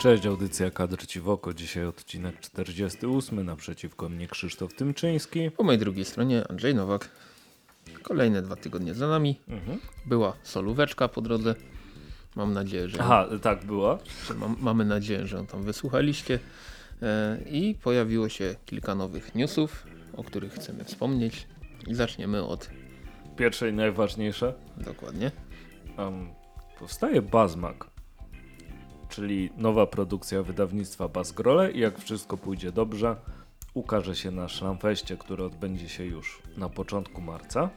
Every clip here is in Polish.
Cześć, audycja Kadr Ci. Dzisiaj odcinek 48. Naprzeciwko mnie Krzysztof Tymczyński. Po mojej drugiej stronie Andrzej Nowak. Kolejne dwa tygodnie za nami. Mhm. Była solóweczka po drodze. Mam nadzieję, że, Aha, tak była. mam, mamy nadzieję, że ją tam wysłuchaliście. E, I pojawiło się kilka nowych newsów, o których chcemy wspomnieć. I zaczniemy od Pierwsze i najważniejsze. dokładnie. Um, powstaje Bazmak, czyli nowa produkcja wydawnictwa Bazgrole i jak wszystko pójdzie dobrze, ukaże się na Szlamfeście, który odbędzie się już na początku marca.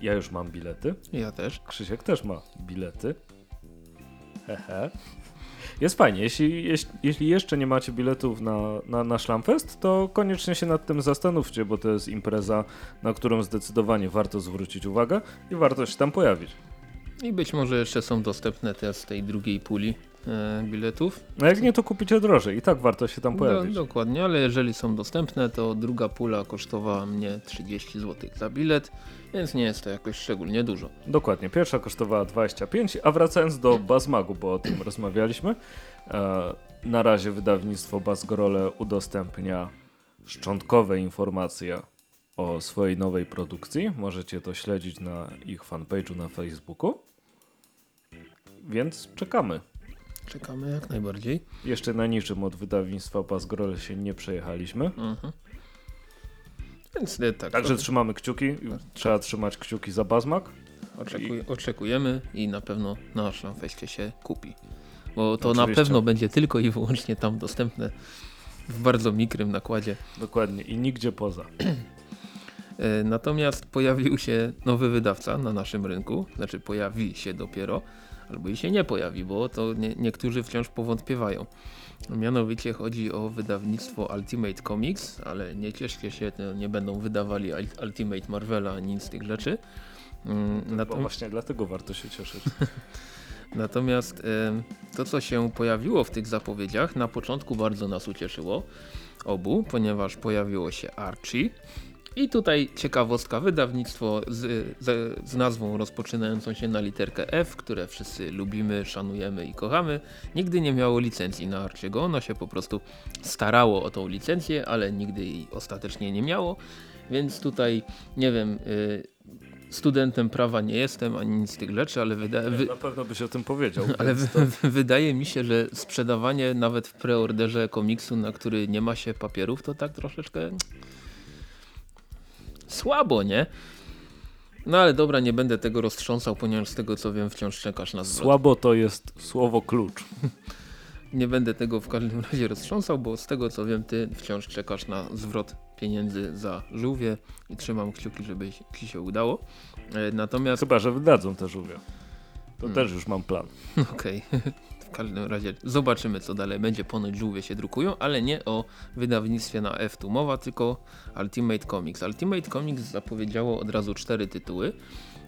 Ja już mam bilety. Ja też. Krzysiek też ma bilety. Hehe. Jest fajnie. Jeśli, jeśli, jeśli jeszcze nie macie biletów na, na, na Szlamfest, to koniecznie się nad tym zastanówcie, bo to jest impreza, na którą zdecydowanie warto zwrócić uwagę i warto się tam pojawić. I być może jeszcze są dostępne te z tej drugiej puli biletów. No jak nie, to kupicie drożej i tak warto się tam Do, pojawić. dokładnie, ale jeżeli są dostępne, to druga pula kosztowała mnie 30 zł za bilet, więc nie jest to jakoś szczególnie dużo. Dokładnie. Pierwsza kosztowała 25, a wracając do Bazmagu, bo o tym rozmawialiśmy. E, na razie wydawnictwo Bazgrole udostępnia szczątkowe informacje o swojej nowej produkcji. Możecie to śledzić na ich fanpage'u na Facebooku. Więc czekamy. Czekamy jak najbardziej. Jeszcze na niczym od wydawnictwa Bazgrole się nie przejechaliśmy. Mhm. Więc e, tak, Także to trzymamy kciuki. Trzeba trzymać kciuki za Bazmak. oczekuj, oczekujemy i na pewno na naszym feście się kupi. Bo to na Oczywiście. pewno będzie tylko i wyłącznie tam dostępne w bardzo mikrym nakładzie. Dokładnie. I nigdzie poza. E, Natomiast pojawił się nowy wydawca na naszym rynku, znaczy pojawi się dopiero, albo i się nie pojawi, bo to nie, niektórzy wciąż powątpiewają. Mianowicie chodzi o wydawnictwo Ultimate Comics, ale nie cieszcie się, nie będą wydawali Ul- Ultimate Marvela ani nic z tych rzeczy. Mm, Bo natom- właśnie dlatego warto się cieszyć. Natomiast to, co się pojawiło w tych zapowiedziach, na początku bardzo nas ucieszyło obu, ponieważ pojawiło się Archie. I tutaj ciekawostka, wydawnictwo z, z, z nazwą rozpoczynającą się na literkę F, które wszyscy lubimy, szanujemy i kochamy, nigdy nie miało licencji na Archiego. Ono się po prostu starało o tą licencję, ale nigdy jej ostatecznie nie miało. Więc tutaj, nie wiem, y, studentem prawa nie jestem, ani nic z tych rzeczy, ale wydaje... Wy, Na pewno byś o tym powiedział. ale wy, wydaje mi się, że sprzedawanie nawet w preorderze komiksu, na który nie ma się papierów, to tak troszeczkę słabo, nie? No ale dobra, nie będę tego roztrząsał, ponieważ z tego co wiem wciąż czekasz na zwrot. Słabo to jest słowo klucz. Nie będę tego w każdym razie roztrząsał, bo z tego co wiem ty wciąż czekasz na zwrot pieniędzy za żółwie i trzymam kciuki, żeby ci się udało. E, Natomiast Chyba, że wydadzą te żółwie. To Hmm. też już mam plan. Okej, w każdym razie zobaczymy co dalej będzie. Ponoć żółwie się drukują, ale nie o wydawnictwie na F tu mowa, tylko Ultimate Comics. Ultimate Comics zapowiedziało od razu cztery tytuły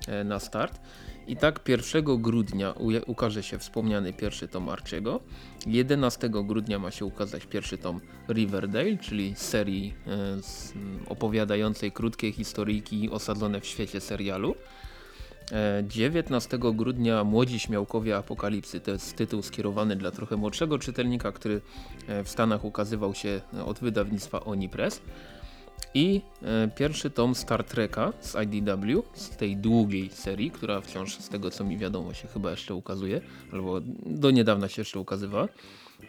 e, na start. I tak 1 grudnia ukaże się wspomniany pierwszy tom Archiego. 11 grudnia ma się ukazać pierwszy tom Riverdale, czyli serii e, opowiadającej krótkie historyjki osadzone w świecie serialu. E, 19 grudnia Młodzi Śmiałkowie Apokalipsy to jest tytuł skierowany dla trochę młodszego czytelnika, który e, w Stanach ukazywał się od wydawnictwa Oni Press. I e, pierwszy tom Star Treka z IDW, z tej długiej serii, która wciąż z tego co mi wiadomo się chyba jeszcze ukazuje, albo do niedawna się jeszcze ukazywała.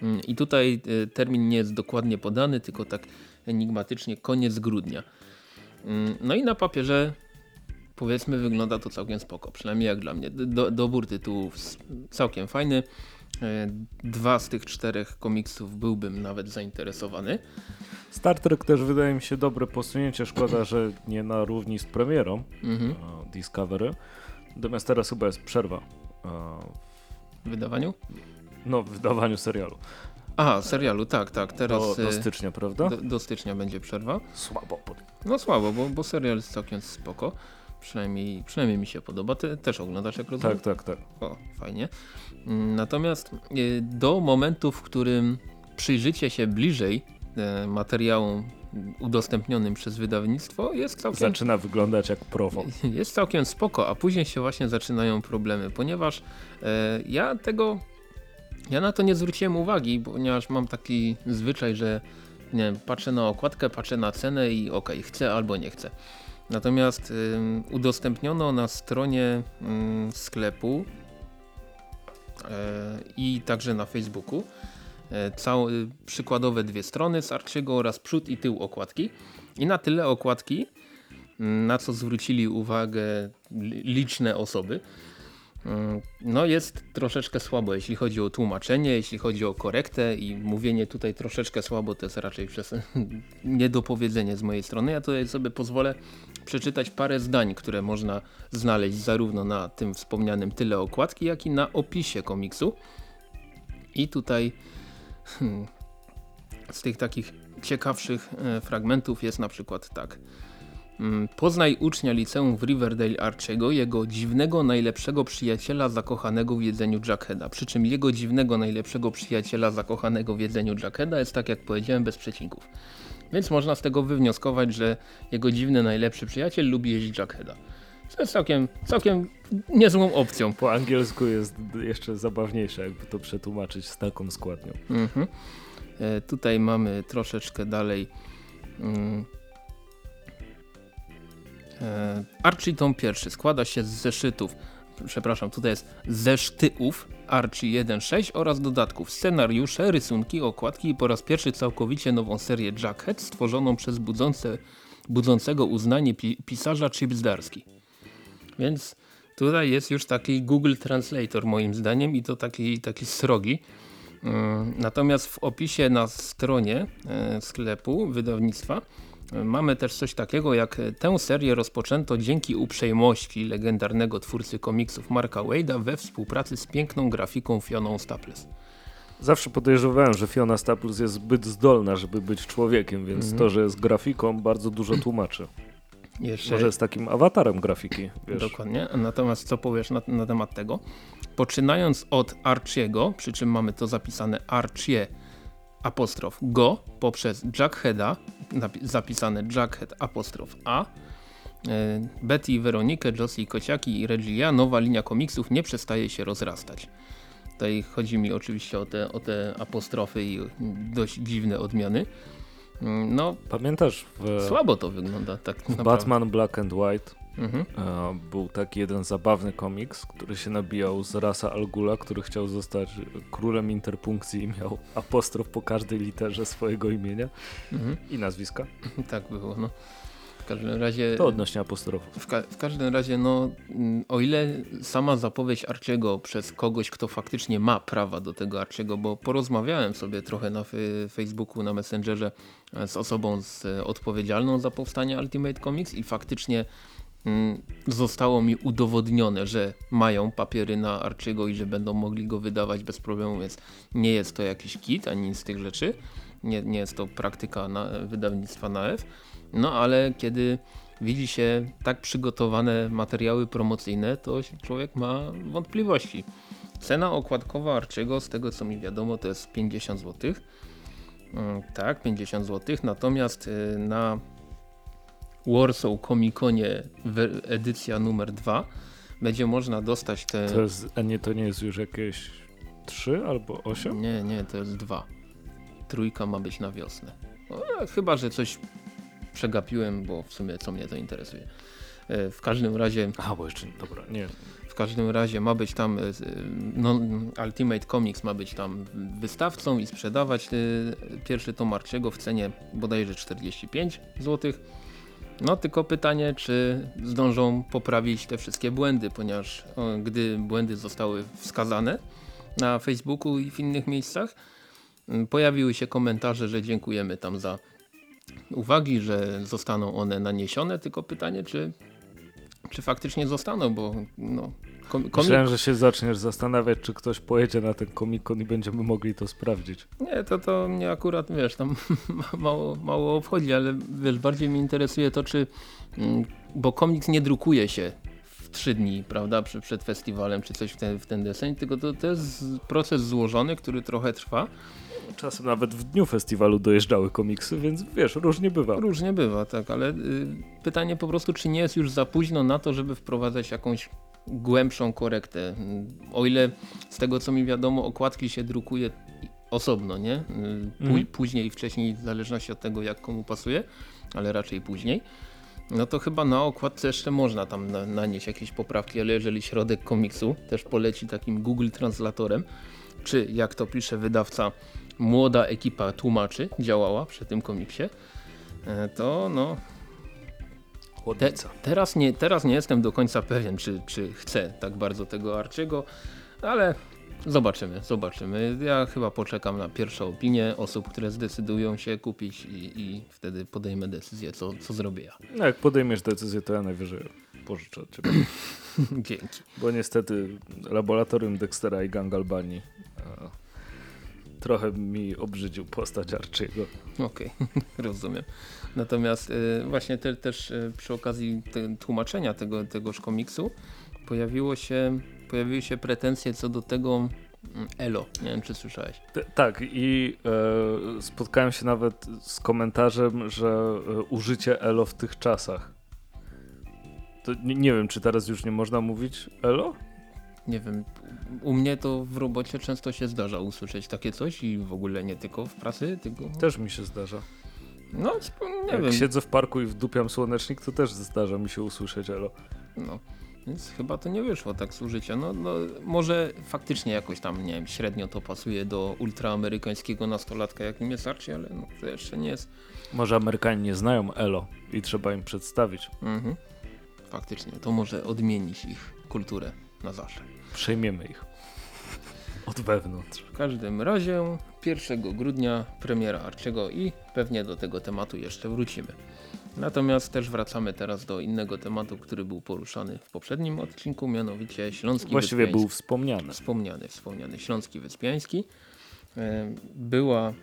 Mm, I tutaj e, termin nie jest dokładnie podany, tylko tak enigmatycznie koniec grudnia. Mm, No i na papierze powiedzmy wygląda to całkiem spoko, przynajmniej jak dla mnie. Do, dobór tytułów całkiem fajny. E, Dwa z tych czterech komiksów byłbym nawet zainteresowany. Star Trek też wydaje mi się dobre posunięcie. Szkoda, że nie na równi z premierą Mhm. e, Discovery. Natomiast teraz chyba jest przerwa. e, W wydawaniu? No, w wydawaniu serialu. Aha, serialu, tak, tak. Teraz Do, do stycznia, prawda? do, do stycznia będzie przerwa. Słabo. No słabo, bo, bo serial jest całkiem spoko. Przynajmniej, przynajmniej mi się podoba. Ty też oglądasz, jak rozumiem? Tak, tak, tak. O, fajnie. Mm, Natomiast e, do momentu, w którym przyjrzycie się bliżej e, materiałom udostępnionym przez wydawnictwo jest całkiem, Zaczyna wyglądać jak prowo. jest całkiem spoko, a później się właśnie zaczynają problemy, ponieważ e, ja tego Ja na to nie zwróciłem uwagi, ponieważ mam taki zwyczaj, że nie wiem, patrzę na okładkę, patrzę na cenę i ok, chcę albo nie chcę. Natomiast y, udostępniono na stronie y, sklepu y, i także na Facebooku e, całe, przykładowe dwie strony z Arciego oraz przód i tył okładki. I na tyle okładki, na co zwrócili uwagę liczne osoby, no jest troszeczkę słabo, jeśli chodzi o tłumaczenie, jeśli chodzi o korektę i mówienie tutaj troszeczkę słabo, to jest raczej przez niedopowiedzenie z mojej strony. Ja tutaj sobie pozwolę przeczytać parę zdań, które można znaleźć zarówno na tym wspomnianym tyle okładki, jak i na opisie komiksu. I tutaj hmm, z tych takich ciekawszych e, fragmentów jest na przykład tak. Mm, poznaj ucznia liceum w Riverdale Archiego, jego dziwnego najlepszego przyjaciela zakochanego w jedzeniu Jackheada. Przy czym jego dziwnego najlepszego przyjaciela zakochanego w jedzeniu Jackheada jest tak jak powiedziałem bez przecinków. Więc można z tego wywnioskować, że jego dziwny najlepszy przyjaciel lubi jeść Jackheada. To jest całkiem, całkiem niezłą opcją. Po angielsku jest jeszcze zabawniejsze, jakby to przetłumaczyć z taką składnią. Mhm. E, tutaj mamy troszeczkę dalej. Mm, E, Archie tom pierwszy składa się z zeszytów, przepraszam, tutaj jest zesztyów Archie 1.6 oraz dodatków, scenariusze, rysunki, okładki i po raz pierwszy całkowicie nową serię Jackhead stworzoną przez budzące, budzącego uznanie pi pisarza Chip. Więc tutaj jest już taki Google Translator moim zdaniem i to taki, taki srogi. Mm, natomiast w opisie na stronie e, sklepu wydawnictwa Mamy też coś takiego jak tę serię rozpoczęto dzięki uprzejmości legendarnego twórcy komiksów Marka Wade'a we współpracy z piękną grafiką Fioną Staples. Zawsze podejrzewałem, że Fiona Staples jest zbyt zdolna, żeby być człowiekiem, więc -hmm. to, że jest grafiką bardzo dużo tłumaczy. Jeszcze... Może jest takim awatarem grafiki. Wiesz. Dokładnie. Natomiast co powiesz na, na temat tego? Poczynając od Archiego, przy czym mamy to zapisane Archie apostrof go poprzez Jackheada, zapisane Jackhead apostrof a, e, Betty, Weronikę, Josie, Kociaki i Regia, nowa linia komiksów nie przestaje się rozrastać. Tutaj chodzi mi oczywiście o te, o te apostrofy i dość dziwne odmiany. Mm, no, Pamiętasz? W, słabo to wygląda. tak Batman Black and White Mhm. E, był taki jeden zabawny komiks, który się nabijał z rasa Algula, który chciał zostać królem interpunkcji i miał apostrof po każdej literze swojego imienia mhm. i nazwiska. Tak było, no. W każdym razie... To odnośnie apostrofów. W, ka w, każdym razie, no, mm, o ile sama zapowiedź Arciego przez kogoś, kto faktycznie ma prawa do tego Arciego, bo porozmawiałem sobie trochę na Facebooku, na Messengerze z osobą z, odpowiedzialną za powstanie Ultimate Comics i faktycznie zostało mi udowodnione, że mają papiery na Archiego i że będą mogli go wydawać bez problemu, więc nie jest to jakiś kit ani nic z tych rzeczy. Nie, nie jest to praktyka na, wydawnictwa na F. No ale kiedy widzi się tak przygotowane materiały promocyjne, to człowiek ma wątpliwości. Cena okładkowa Archiego, z tego co mi wiadomo, to jest 50 zł. Mm, tak, 50 zł. Natomiast y, na Warsaw Comic Conie edycja numer 2 będzie można dostać te... To jest, a nie, to nie jest już jakieś 3 albo 8? Nie, nie, to jest 2. Trójka ma być na wiosnę. No, chyba, że coś przegapiłem, bo w sumie co mnie to interesuje. E, w każdym razie... A, bo jeszcze, dobra, nie. W każdym razie ma być tam, e, no, Ultimate Comics ma być tam wystawcą i sprzedawać e, pierwszy tom Marciego w cenie bodajże 45 zł no tylko pytanie, czy zdążą poprawić te wszystkie błędy, ponieważ gdy błędy zostały wskazane na Facebooku i w innych miejscach, pojawiły się komentarze, że dziękujemy tam za uwagi, że zostaną one naniesione, tylko pytanie, czy, czy faktycznie zostaną, bo no, Komik... Myślałem, że się zaczniesz zastanawiać, czy ktoś pojedzie na ten komikon i będziemy mogli to sprawdzić. Nie, to, to mnie akurat, wiesz, tam mało, mało obchodzi, ale wiesz, bardziej mnie interesuje to, czy, mm, bo komiks nie drukuje się w trzy dni, prawda, przed festiwalem, czy coś w ten, w ten deseń, tylko to, to jest proces złożony, który trochę trwa. Czasem nawet w dniu festiwalu dojeżdżały komiksy, więc wiesz, różnie bywa. Różnie bywa, tak, ale y, pytanie po prostu, czy nie jest już za późno na to, żeby wprowadzać jakąś głębszą korektę. O ile z tego co mi wiadomo, okładki się drukuje osobno, nie? Mhm. Później, wcześniej, w zależności od tego jak komu pasuje, ale raczej później. No to chyba na okładce jeszcze można tam na, nanieść jakieś poprawki, ale jeżeli środek komiksu też poleci takim Google Translatorem, czy jak to pisze wydawca, młoda ekipa tłumaczy działała przy tym komiksie, e, to no te, Chłodnica. teraz, nie, teraz nie jestem do końca pewien, czy, czy chcę tak bardzo tego Archiego, ale zobaczymy, zobaczymy. Ja chyba poczekam na pierwsze opinie osób, które zdecydują się kupić i, i wtedy podejmę decyzję, co, co zrobię ja. No jak podejmiesz decyzję, to ja najwyżej pożyczę od ciebie. Dzięki. Bo niestety laboratorium Dextera i Gang Albanii e, trochę mi obrzydził postać Archiego. Okej, rozumiem. Natomiast y, właśnie te, też y, przy okazji te, tłumaczenia tego, tegoż komiksu pojawiło się, pojawiły się pretensje co do tego mm, Elo. Nie wiem, czy słyszałeś. T- tak, i e, spotkałem się nawet z komentarzem, że e, użycie Elo w tych czasach. To nie, nie wiem, czy teraz już nie można mówić Elo? Nie wiem, u mnie to w robocie często się zdarza usłyszeć takie coś i w ogóle nie tylko w pracy, tylko... Też mi się zdarza. No, nie Jak wiem. siedzę w parku i wdupiam słonecznik, to też zdarza mi się usłyszeć Elo. No, więc chyba to nie wyszło tak z użycia. No, no, może faktycznie jakoś tam, nie wiem, średnio to pasuje do ultraamerykańskiego nastolatka, jakim jest Archie, ale no, to jeszcze nie jest... Może Amerykanie nie znają Elo i trzeba im przedstawić. Mhm. Faktycznie, to może odmienić ich kulturę na zawsze. Przejmiemy ich. Od wewnątrz. W każdym razie 1 grudnia premiera Archiego i pewnie do tego tematu jeszcze wrócimy. Natomiast też wracamy teraz do innego tematu, który był poruszany w poprzednim odcinku, mianowicie Śląski Właściwie Wyspiański. był wspomniany. Wspomniany, wspomniany Śląski Wyspiański. E, Była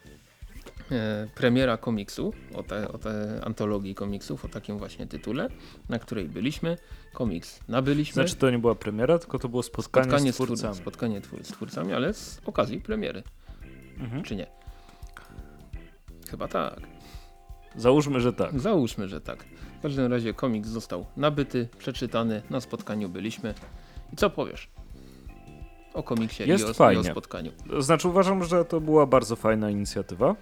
premiera komiksu, o te, o te antologii komiksów, o takim właśnie tytule, na której byliśmy. Komiks nabyliśmy. Znaczy to nie była premiera, tylko to było spotkanie, spotkanie z twór- twórcami. spotkanie z twórcami, ale z okazji premiery, Mhm. czy nie? Chyba tak. Załóżmy, że tak. Załóżmy, że tak. W każdym razie komiks został nabyty, przeczytany, na spotkaniu byliśmy. I co powiesz? O komiksie Jest i, o, i o fajnie. spotkaniu. Znaczy uważam, że to była bardzo fajna inicjatywa.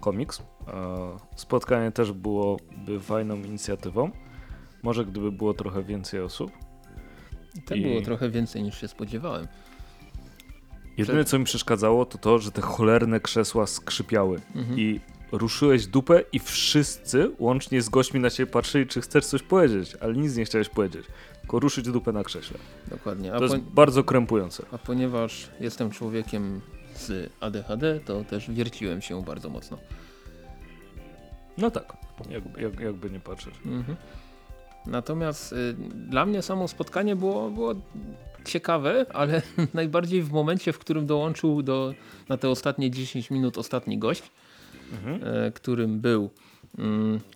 Komiks. E, Spotkanie też byłoby fajną inicjatywą. Może gdyby było trochę więcej osób. I I- było trochę więcej niż się spodziewałem. Jedyne co mi przeszkadzało to to, że te cholerne krzesła skrzypiały. Mhm. I ruszyłeś dupę i wszyscy, łącznie z gośćmi na ciebie patrzyli, czy chcesz coś powiedzieć, ale nic nie chciałeś powiedzieć. Tylko ruszyć dupę na krześle. Dokładnie. A, To jest bardzo krępujące. a ponieważ jestem człowiekiem z ADHD, to też wierciłem się bardzo mocno. No tak, jak, jak, jakby nie patrzeć. Mhm. Natomiast y, dla mnie samo spotkanie było, było ciekawe, ale najbardziej w momencie, w którym dołączył do, na te ostatnie 10 minut ostatni gość, Mhm. e, którym był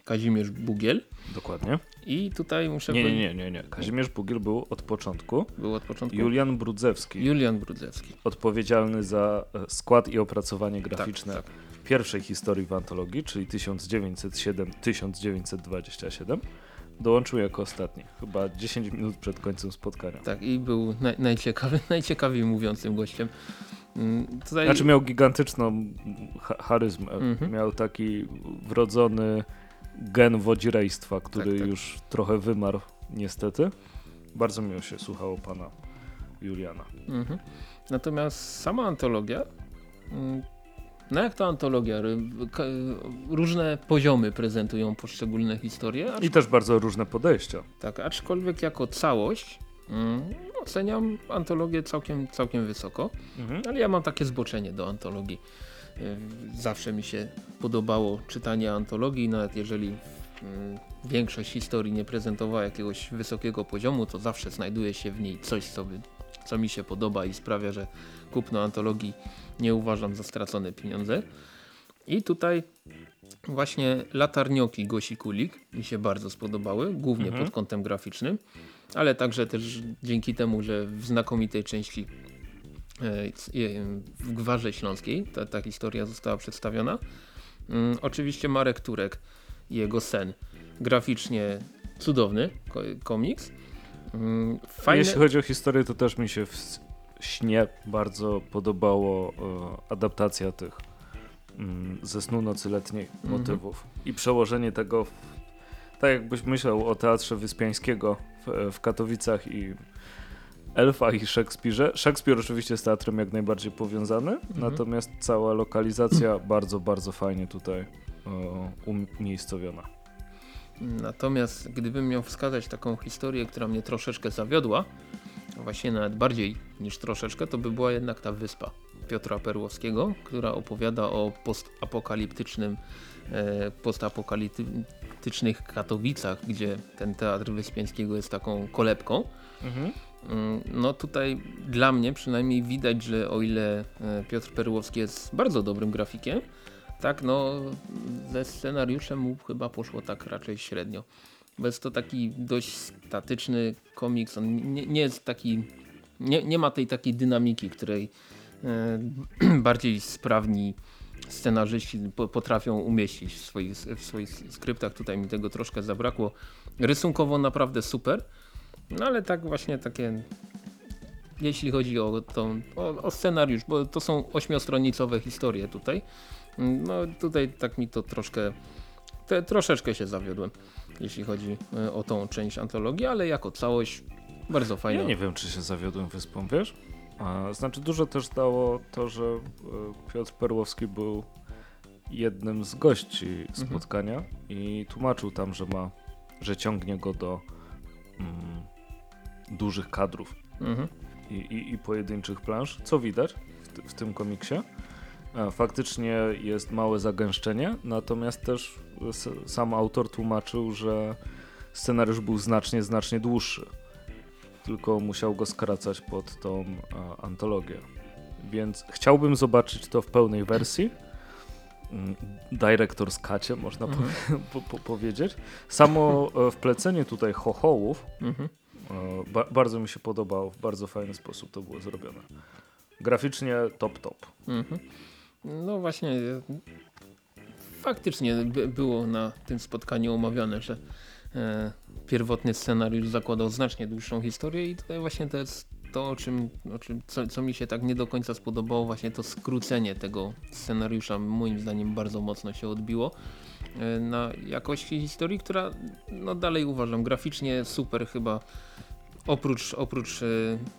Kazimierz Bugiel. Dokładnie. I tutaj muszę Nie, nie, nie, nie, nie. Kazimierz Bugiel był od początku. był od początku Julian Brudzewski, Julian Brudzewski. odpowiedzialny za e, skład i opracowanie graficzne Tak, tak. pierwszej historii w antologii, czyli 1907-1927. Dołączył jako ostatni, chyba 10 minut przed końcem spotkania. Tak, i był naj, najciekawy, najciekawiej mówiącym gościem. Mm, Tutaj, Znaczy miał gigantyczną cha charyzmę, Mhm. miał taki wrodzony gen wodzirejstwa, który Tak, tak. już trochę wymarł niestety. Bardzo miło się słuchało pana Juliana. Mhm. Natomiast sama antologia, mm, no jak ta antologia, różne poziomy prezentują poszczególne historie, I też bardzo różne podejścia. tak, aczkolwiek jako całość mm, oceniam antologię całkiem, całkiem wysoko, Mhm. ale ja mam takie zboczenie do antologii. Y, Zawsze mi się podobało czytanie antologii, nawet jeżeli mm, większość historii nie prezentowała jakiegoś wysokiego poziomu, to zawsze znajduje się w niej coś, co, by, co mi się podoba i sprawia, że kupno antologii nie uważam za stracone pieniądze. I tutaj właśnie latarnioki Gosi Kulik mi się bardzo spodobały, głównie Mhm. pod kątem graficznym, ale także też dzięki temu, że w znakomitej części e, e, w Gwarze Śląskiej ta, ta historia została przedstawiona. Mm, Oczywiście Marek Turek i jego sen. Graficznie cudowny ko- komiks. Mm, Fajne... Jeśli chodzi o historię, to też mi się w śnie bardzo podobało e, adaptacja tych mm, ze snu nocy letniej Mhm. motywów i przełożenie tego, w, tak jakbyś myślał o Teatrze Wyspiańskiego w, w Katowicach i Elfach i Szekspirze. Szekspir oczywiście z teatrem jak najbardziej powiązany, Mhm. natomiast cała lokalizacja bardzo, bardzo fajnie tutaj e, umiejscowiona. Natomiast gdybym miał wskazać taką historię, która mnie troszeczkę zawiodła, właśnie nawet bardziej niż troszeczkę, to by była jednak ta wyspa Piotra Perłowskiego, która opowiada o postapokaliptycznym, e, postapokaliptycznych Katowicach, gdzie ten teatr Wyspiańskiego jest taką kolebką. Mm, No tutaj dla mnie przynajmniej widać, że o ile e, Piotr Perłowski jest bardzo dobrym grafikiem, tak no ze scenariuszem mu chyba poszło tak raczej średnio. Bo jest to taki dość statyczny komiks, on nie, nie jest taki, nie, nie ma tej takiej dynamiki, której e, bardziej sprawni scenarzyści po- potrafią umieścić w swoich, w swoich skryptach. Tutaj mi tego troszkę zabrakło. Rysunkowo naprawdę super, no ale tak właśnie takie jeśli chodzi o, tą, o, o scenariusz, bo to są ośmiostronicowe historie tutaj. No tutaj tak mi to troszkę, te, troszeczkę się zawiodłem, jeśli chodzi e, o tą część antologii, ale jako całość bardzo fajna. Ja nie wiem, czy się zawiodłem wyspą, wiesz? A, znaczy dużo też dało to, że e, Piotr Perłowski był jednym z gości Mhm. spotkania i tłumaczył tam, że ma, że ciągnie go do mm, dużych kadrów Mhm. i, i, i pojedynczych plansz, co widać w, w tym komiksie. A, Faktycznie jest małe zagęszczenie, natomiast też sam autor tłumaczył, że scenariusz był znacznie, znacznie dłuższy. Tylko musiał go skracać pod tą a, antologię. Więc chciałbym zobaczyć to w pełnej wersji. Mm, Director's Cutie, można Mhm. po, po, powiedzieć. Samo e, wplecenie tutaj chochołów Mhm. E, Ba bardzo mi się podobało, w bardzo fajny sposób to było zrobione. Graficznie top top. Mhm. No właśnie, faktycznie by, było na tym spotkaniu omawiane, że e, pierwotny scenariusz zakładał znacznie dłuższą historię i tutaj właśnie to jest to, o czym, o czym co, co mi się tak nie do końca spodobało, właśnie to skrócenie tego scenariusza moim zdaniem bardzo mocno się odbiło e, na jakości historii, która no dalej uważam graficznie super chyba oprócz, oprócz e,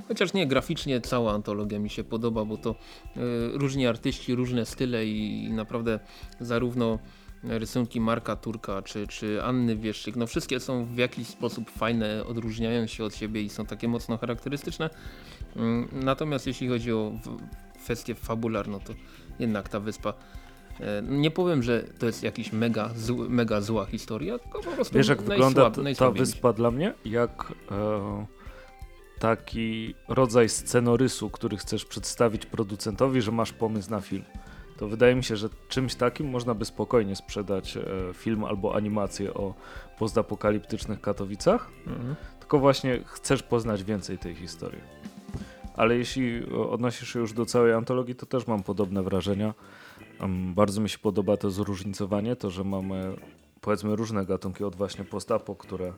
chociaż nie graficznie cała antologia mi się podoba, bo to e, różni artyści, różne style i, i naprawdę zarówno rysunki Marka Turka czy, czy Anny Wieszczyk, no wszystkie są w jakiś sposób fajne, odróżniają się od siebie i są takie mocno charakterystyczne. Mm, Natomiast jeśli chodzi o kwestię fabularną, to jednak ta wyspa e, nie powiem, że to jest jakiś mega, zł, mega zła historia, tylko po prostu Wiesz jak wygląda ta, wyspa dla mnie? Jak e, taki rodzaj scenorysu, który chcesz przedstawić producentowi, że masz pomysł na film. To wydaje mi się, że czymś takim można by spokojnie sprzedać e, film albo animację o postapokaliptycznych Katowicach. Mhm. tylko właśnie chcesz poznać więcej tej historii. Ale jeśli o, odnosisz się już do całej antologii, to też mam podobne wrażenia. Bardzo mi się podoba to zróżnicowanie, to, że mamy powiedzmy różne gatunki od właśnie postapo, które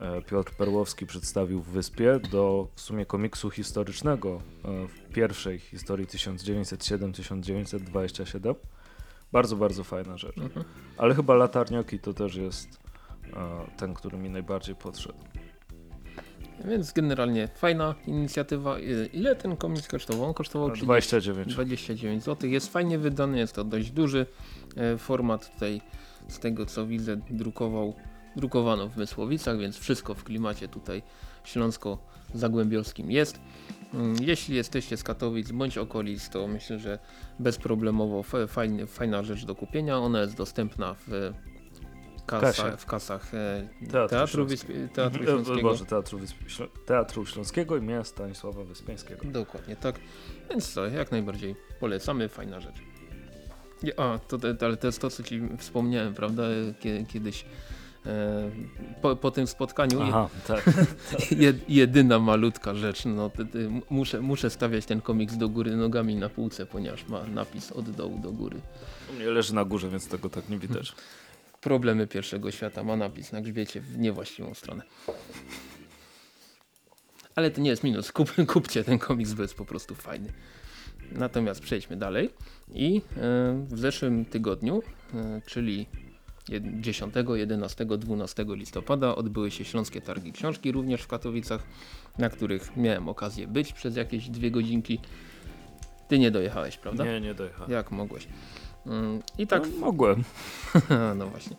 e, Piotr Perłowski przedstawił w Wyspie, do w sumie komiksu historycznego e, w pierwszej historii 1907-1927. Bardzo, bardzo fajna rzecz. Mhm. Ale chyba Latarnioki to też jest e, ten, który mi najbardziej podszedł. Więc generalnie fajna inicjatywa. Ile- ten komiks kosztował? On kosztował 30, 29. 29 zł. Jest fajnie wydany, jest to dość duży format tutaj z tego co widzę drukował, drukowano w Mysłowicach, więc wszystko w klimacie tutaj śląsko-zagłębiowskim jest. Mm, Jeśli jesteście z Katowic bądź okolic, to myślę, że bezproblemowo fajny, fajna rzecz do kupienia. Ona jest dostępna w, kasa, w kasach e, Teatru Teatru, Śląskiego. Teatru Śląskiego. Boże, Teatru, Teatru Śląskiego imienia Stanisława Wyspiańskiego. Dokładnie tak. Więc co, jak najbardziej polecamy, fajna rzecz. A, to, to, ale to jest to, co ci wspomniałem, prawda, Kie- kiedyś e, po, po tym spotkaniu Aha, tak. jed, jedyna malutka rzecz, no to, to, muszę, muszę stawiać ten komiks do góry nogami na półce, ponieważ ma napis od dołu do góry. U mnie leży na górze, więc tego tak nie widać. Problemy pierwszego świata ma napis na grzbiecie w niewłaściwą stronę. ale to nie jest minus. Kup, kupcie ten komiks, bo jest po prostu fajny. Natomiast przejdźmy dalej i e, w zeszłym tygodniu, e, czyli 10, 11, 12 listopada odbyły się Śląskie Targi Książki również w Katowicach, na których miałem okazję być przez jakieś dwie godzinki. Ty nie dojechałeś, prawda? Nie, nie dojechałem. Jak mogłeś? Mm, I tak. No, mogłem. no właśnie.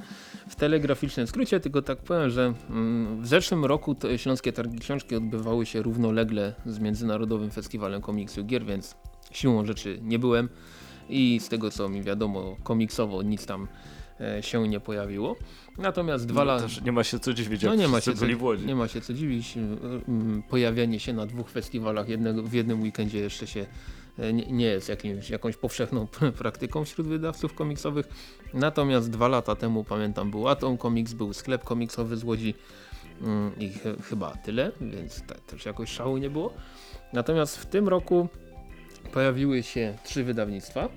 W telegraficznym skrócie tylko tak powiem, że mm, w zeszłym roku Śląskie Targi Książki odbywały się równolegle z Międzynarodowym Festiwalem Komiksu Gier, więc siłą rzeczy nie byłem i z tego co mi wiadomo komiksowo nic tam e, się nie pojawiło. Natomiast dwa no, lata... Nie ma się co dziwić, no, nie ma się co, Nie ma się co dziwić. Pojawianie się na dwóch festiwalach jednego, w jednym weekendzie jeszcze się e, nie, nie jest jakimś, jakąś powszechną praktyką wśród wydawców komiksowych. Natomiast dwa lata temu pamiętam był Atom Comics, był sklep komiksowy z Łodzi mm, i ch chyba tyle, więc też jakoś szału nie było. Natomiast w tym roku pojawiły się trzy wydawnictwa.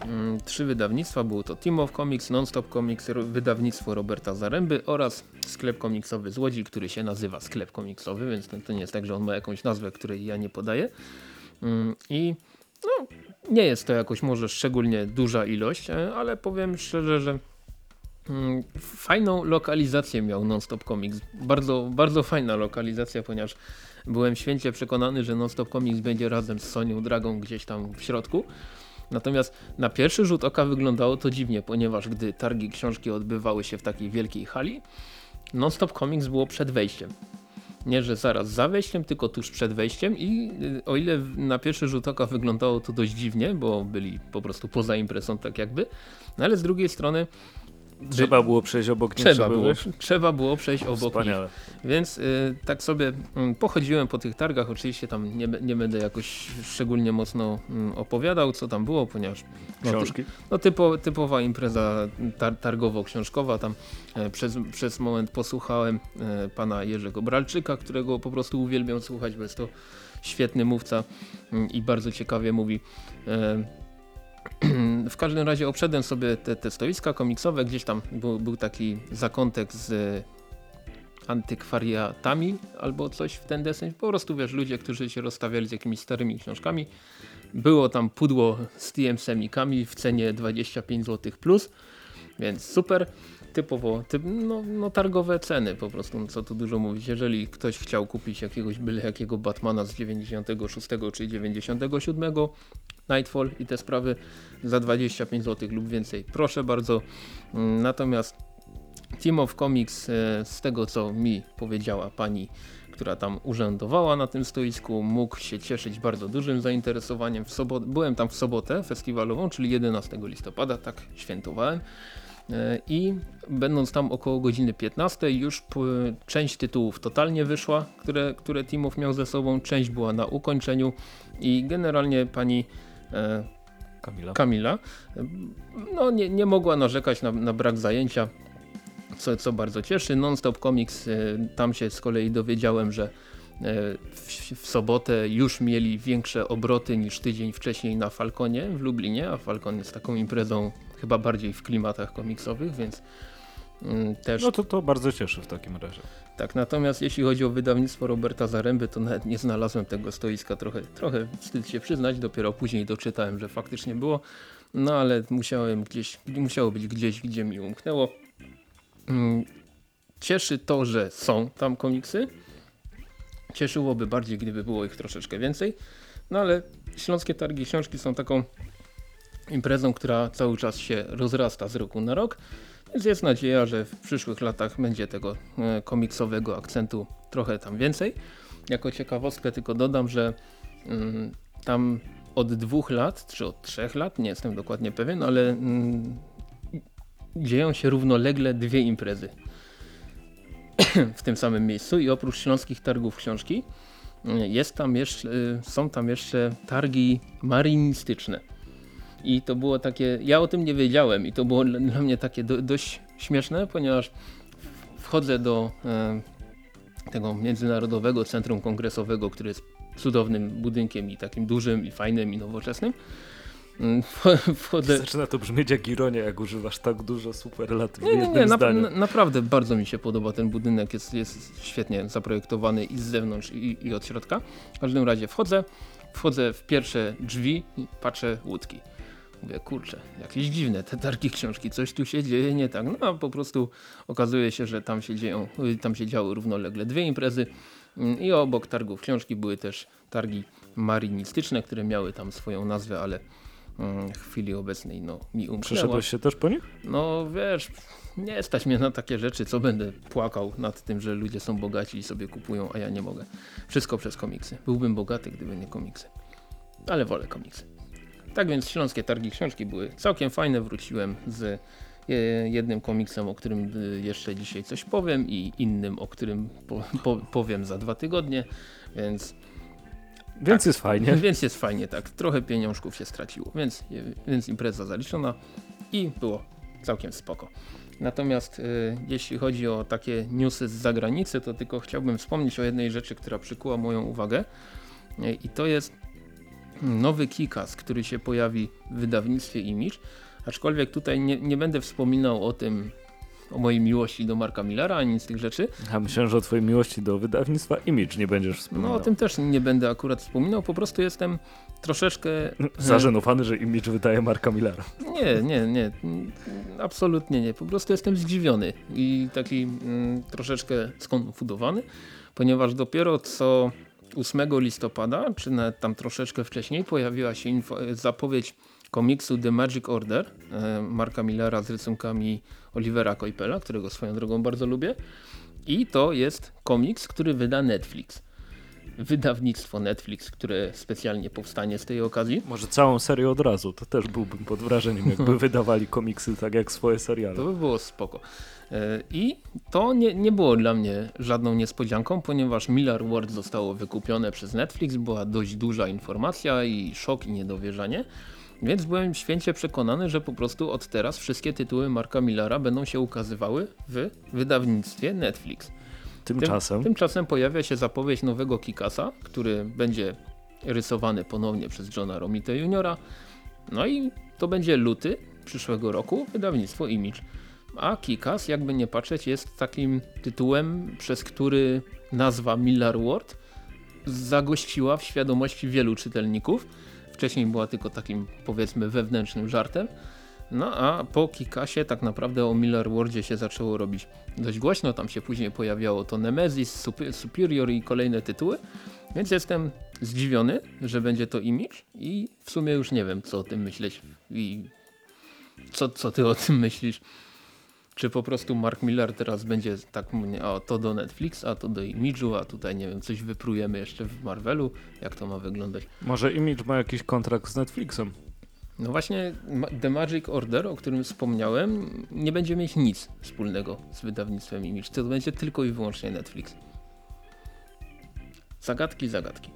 Mm, trzy wydawnictwa, było to Team of Comics, Nonstop Comics, wydawnictwo Roberta Zaręby oraz sklep komiksowy z Łodzi, który się nazywa sklep komiksowy, więc to nie jest tak, że on ma jakąś nazwę, której ja nie podaję. Mm, I no, nie jest to jakoś może szczególnie duża ilość, e, ale powiem szczerze, że mm, fajną lokalizację miał Nonstop Comics. Bardzo, bardzo fajna lokalizacja, ponieważ byłem święcie przekonany, że Nonstop Comics będzie razem z Sonią Dragą gdzieś tam w środku. Natomiast na pierwszy rzut oka wyglądało to dziwnie, ponieważ gdy targi książki odbywały się w takiej wielkiej hali, Nonstop Comics było przed wejściem. Nie, że zaraz za wejściem, tylko tuż przed wejściem i y, o ile na pierwszy rzut oka wyglądało to dość dziwnie, bo byli po prostu poza imprezą tak jakby, no ale z drugiej strony Trzeba było przejść obok nich, trzeba było, trzeba było przejść obok Wspaniale. nich. Więc y, tak sobie y, pochodziłem po tych targach, oczywiście tam nie, nie będę jakoś szczególnie mocno y, opowiadał co tam było, ponieważ no, Książki? no typo, typowa impreza tar targowo-książkowa, tam e, przez, przez moment posłuchałem e, pana Jerzego Bralczyka, którego po prostu uwielbiam słuchać, bo jest to świetny mówca mm, i bardzo ciekawie mówi e, w każdym razie obszedłem sobie te, te stoiska komiksowe, gdzieś tam był, był taki zakątek z antykwariatami albo coś w ten deseń. Po prostu wiesz, ludzie, którzy się rozstawiali z jakimiś starymi książkami. Było tam pudło z TM-semikami w cenie 25 zł plus, więc super typowo typ, no, no, targowe ceny po prostu, no, co tu dużo mówić. Jeżeli ktoś chciał kupić jakiegoś byle jakiego Batmana z 96 czy 97, Nightfall i te sprawy za 25 zł lub więcej, proszę bardzo. Mm, natomiast Team of Comics, e, z tego co mi powiedziała pani która tam urzędowała na tym stoisku, mógł się cieszyć bardzo dużym zainteresowaniem. W sobotę, byłem tam w sobotę festiwalową, czyli 11 listopada, tak świętowałem. E, i będąc tam około godziny 15 już część tytułów totalnie wyszła, które, które Timow miał ze sobą, część była na ukończeniu i generalnie pani Kamila, Kamila e, no, nie, nie mogła narzekać na, na brak zajęcia, co, co bardzo cieszy. Nonstop Comics, e, tam się z kolei dowiedziałem, że e, w, w, sobotę już mieli większe obroty niż tydzień wcześniej na Falconie w Lublinie, a Falcon jest taką imprezą chyba bardziej w klimatach komiksowych, więc też... No to to bardzo cieszy w takim razie. Tak, natomiast jeśli chodzi o wydawnictwo Roberta Zaręby, to nawet nie znalazłem tego stoiska, trochę, trochę wstyd się przyznać, dopiero później doczytałem, że faktycznie było, no ale musiałem gdzieś, musiało być gdzieś, gdzie mi umknęło. Mm, cieszy to, że są tam komiksy, cieszyłoby bardziej, gdyby było ich troszeczkę więcej, no ale Śląskie Targi Książki są taką imprezą, która cały czas się rozrasta z roku na rok. Więc jest nadzieja, że w przyszłych latach będzie tego e, komiksowego akcentu trochę tam więcej. Jako ciekawostkę tylko dodam, że mm, tam od dwóch lat, czy od trzech lat, nie jestem dokładnie pewien, ale mm, dzieją się równolegle dwie imprezy w tym samym miejscu i oprócz śląskich targów książki jest tam jeszcze, są tam jeszcze targi marynistyczne. I to było takie, ja o tym nie wiedziałem i to było dla mnie takie do, dość śmieszne, ponieważ wchodzę do e, tego Międzynarodowego Centrum Kongresowego, który jest cudownym budynkiem i takim dużym i fajnym i nowoczesnym. Mm, wch- Wchodzę... Zaczyna to brzmieć jak ironia, jak używasz tak dużo superlatów w Nie, nie, nie, na, na, naprawdę bardzo mi się podoba ten budynek, jest, jest świetnie zaprojektowany i z zewnątrz i, i od środka. W każdym razie wchodzę, wchodzę w pierwsze drzwi i patrzę łódki. Mówię, kurczę, jakieś dziwne te targi książki, coś tu się dzieje nie tak. No a po prostu okazuje się, że tam się dzieją, tam się działy równolegle dwie imprezy i obok targów książki były też targi marynistyczne, które miały tam swoją nazwę, ale mm, w chwili obecnej no, mi umknęła. Przeszedłeś się też po nich? No wiesz, nie stać mnie na takie rzeczy, co będę płakał nad tym, że ludzie są bogaci i sobie kupują, a ja nie mogę. Wszystko przez komiksy. Byłbym bogaty, gdyby nie komiksy. Ale wolę komiksy. Tak więc śląskie targi książki były całkiem fajne. Wróciłem z e, jednym komiksem, o którym e, jeszcze dzisiaj coś powiem i innym, o którym po, po, powiem za dwa tygodnie, więc Więc Tak. jest fajnie. więc jest fajnie, tak. Trochę pieniążków się straciło, więc, więc impreza zaliczona i było całkiem spoko. Natomiast y, jeśli chodzi o takie newsy z zagranicy, to tylko chciałbym wspomnieć o jednej rzeczy, która przykuła moją uwagę. Y, I to jest nowy Kikas, który się pojawi w wydawnictwie Image. Aczkolwiek tutaj nie, nie będę wspominał o tym, o mojej miłości do Marka Millera, ani z tych rzeczy. A myślałem, że o twojej miłości do wydawnictwa Image nie będziesz wspominał. No o tym też nie będę akurat wspominał, po prostu jestem troszeczkę Zażenowany, że Image wydaje Marka Millera. Nie, nie, nie. Absolutnie nie. Po prostu jestem zdziwiony i taki mm, troszeczkę skonfudowany, ponieważ dopiero co 8 listopada, czy nawet tam troszeczkę wcześniej, pojawiła się info, zapowiedź komiksu The Magic Order e, Marka Millera z rysunkami Olivera Coipela, którego swoją drogą bardzo lubię. I to jest komiks, który wyda Netflix. Wydawnictwo Netflix, które specjalnie powstanie z tej okazji. Może całą serię od razu, to też byłbym pod wrażeniem, jakby wydawali komiksy tak jak swoje seriale. To by było spoko. E, I to nie, nie było dla mnie żadną niespodzianką, ponieważ Miller World zostało wykupione przez Netflix, była dość duża informacja i szok i niedowierzanie. Więc byłem święcie przekonany, że po prostu od teraz wszystkie tytuły Marka Millera będą się ukazywały w wydawnictwie Netflix. Tymczasem Tymczasem pojawia się zapowiedź nowego Kikasa, który będzie rysowany ponownie przez Johna Romita Jr. No i to będzie luty przyszłego roku, wydawnictwo Image. A Kikas, jakby nie patrzeć, jest takim tytułem, przez który nazwa Miller World zagościła w świadomości wielu czytelników. Wcześniej była tylko takim powiedzmy wewnętrznym żartem. No a po Kikasie tak naprawdę o Miller Worldzie się zaczęło robić dość głośno. Tam się później pojawiało to Nemesis, Sup- Superior i kolejne tytuły. Więc jestem zdziwiony, że będzie to Image i w sumie już nie wiem co o tym myśleć i co, co ty o tym myślisz. Czy po prostu Mark Miller teraz będzie tak mówię, o to do Netflix, a to do Image'u, a tutaj nie wiem, coś wyprujemy jeszcze w Marvelu. Jak to ma wyglądać? może Image ma jakiś kontrakt z Netflixem. No właśnie The Magic Order, o którym wspomniałem, nie będzie mieć nic wspólnego z wydawnictwem Image. To będzie tylko i wyłącznie Netflix. Zagadki, zagadki.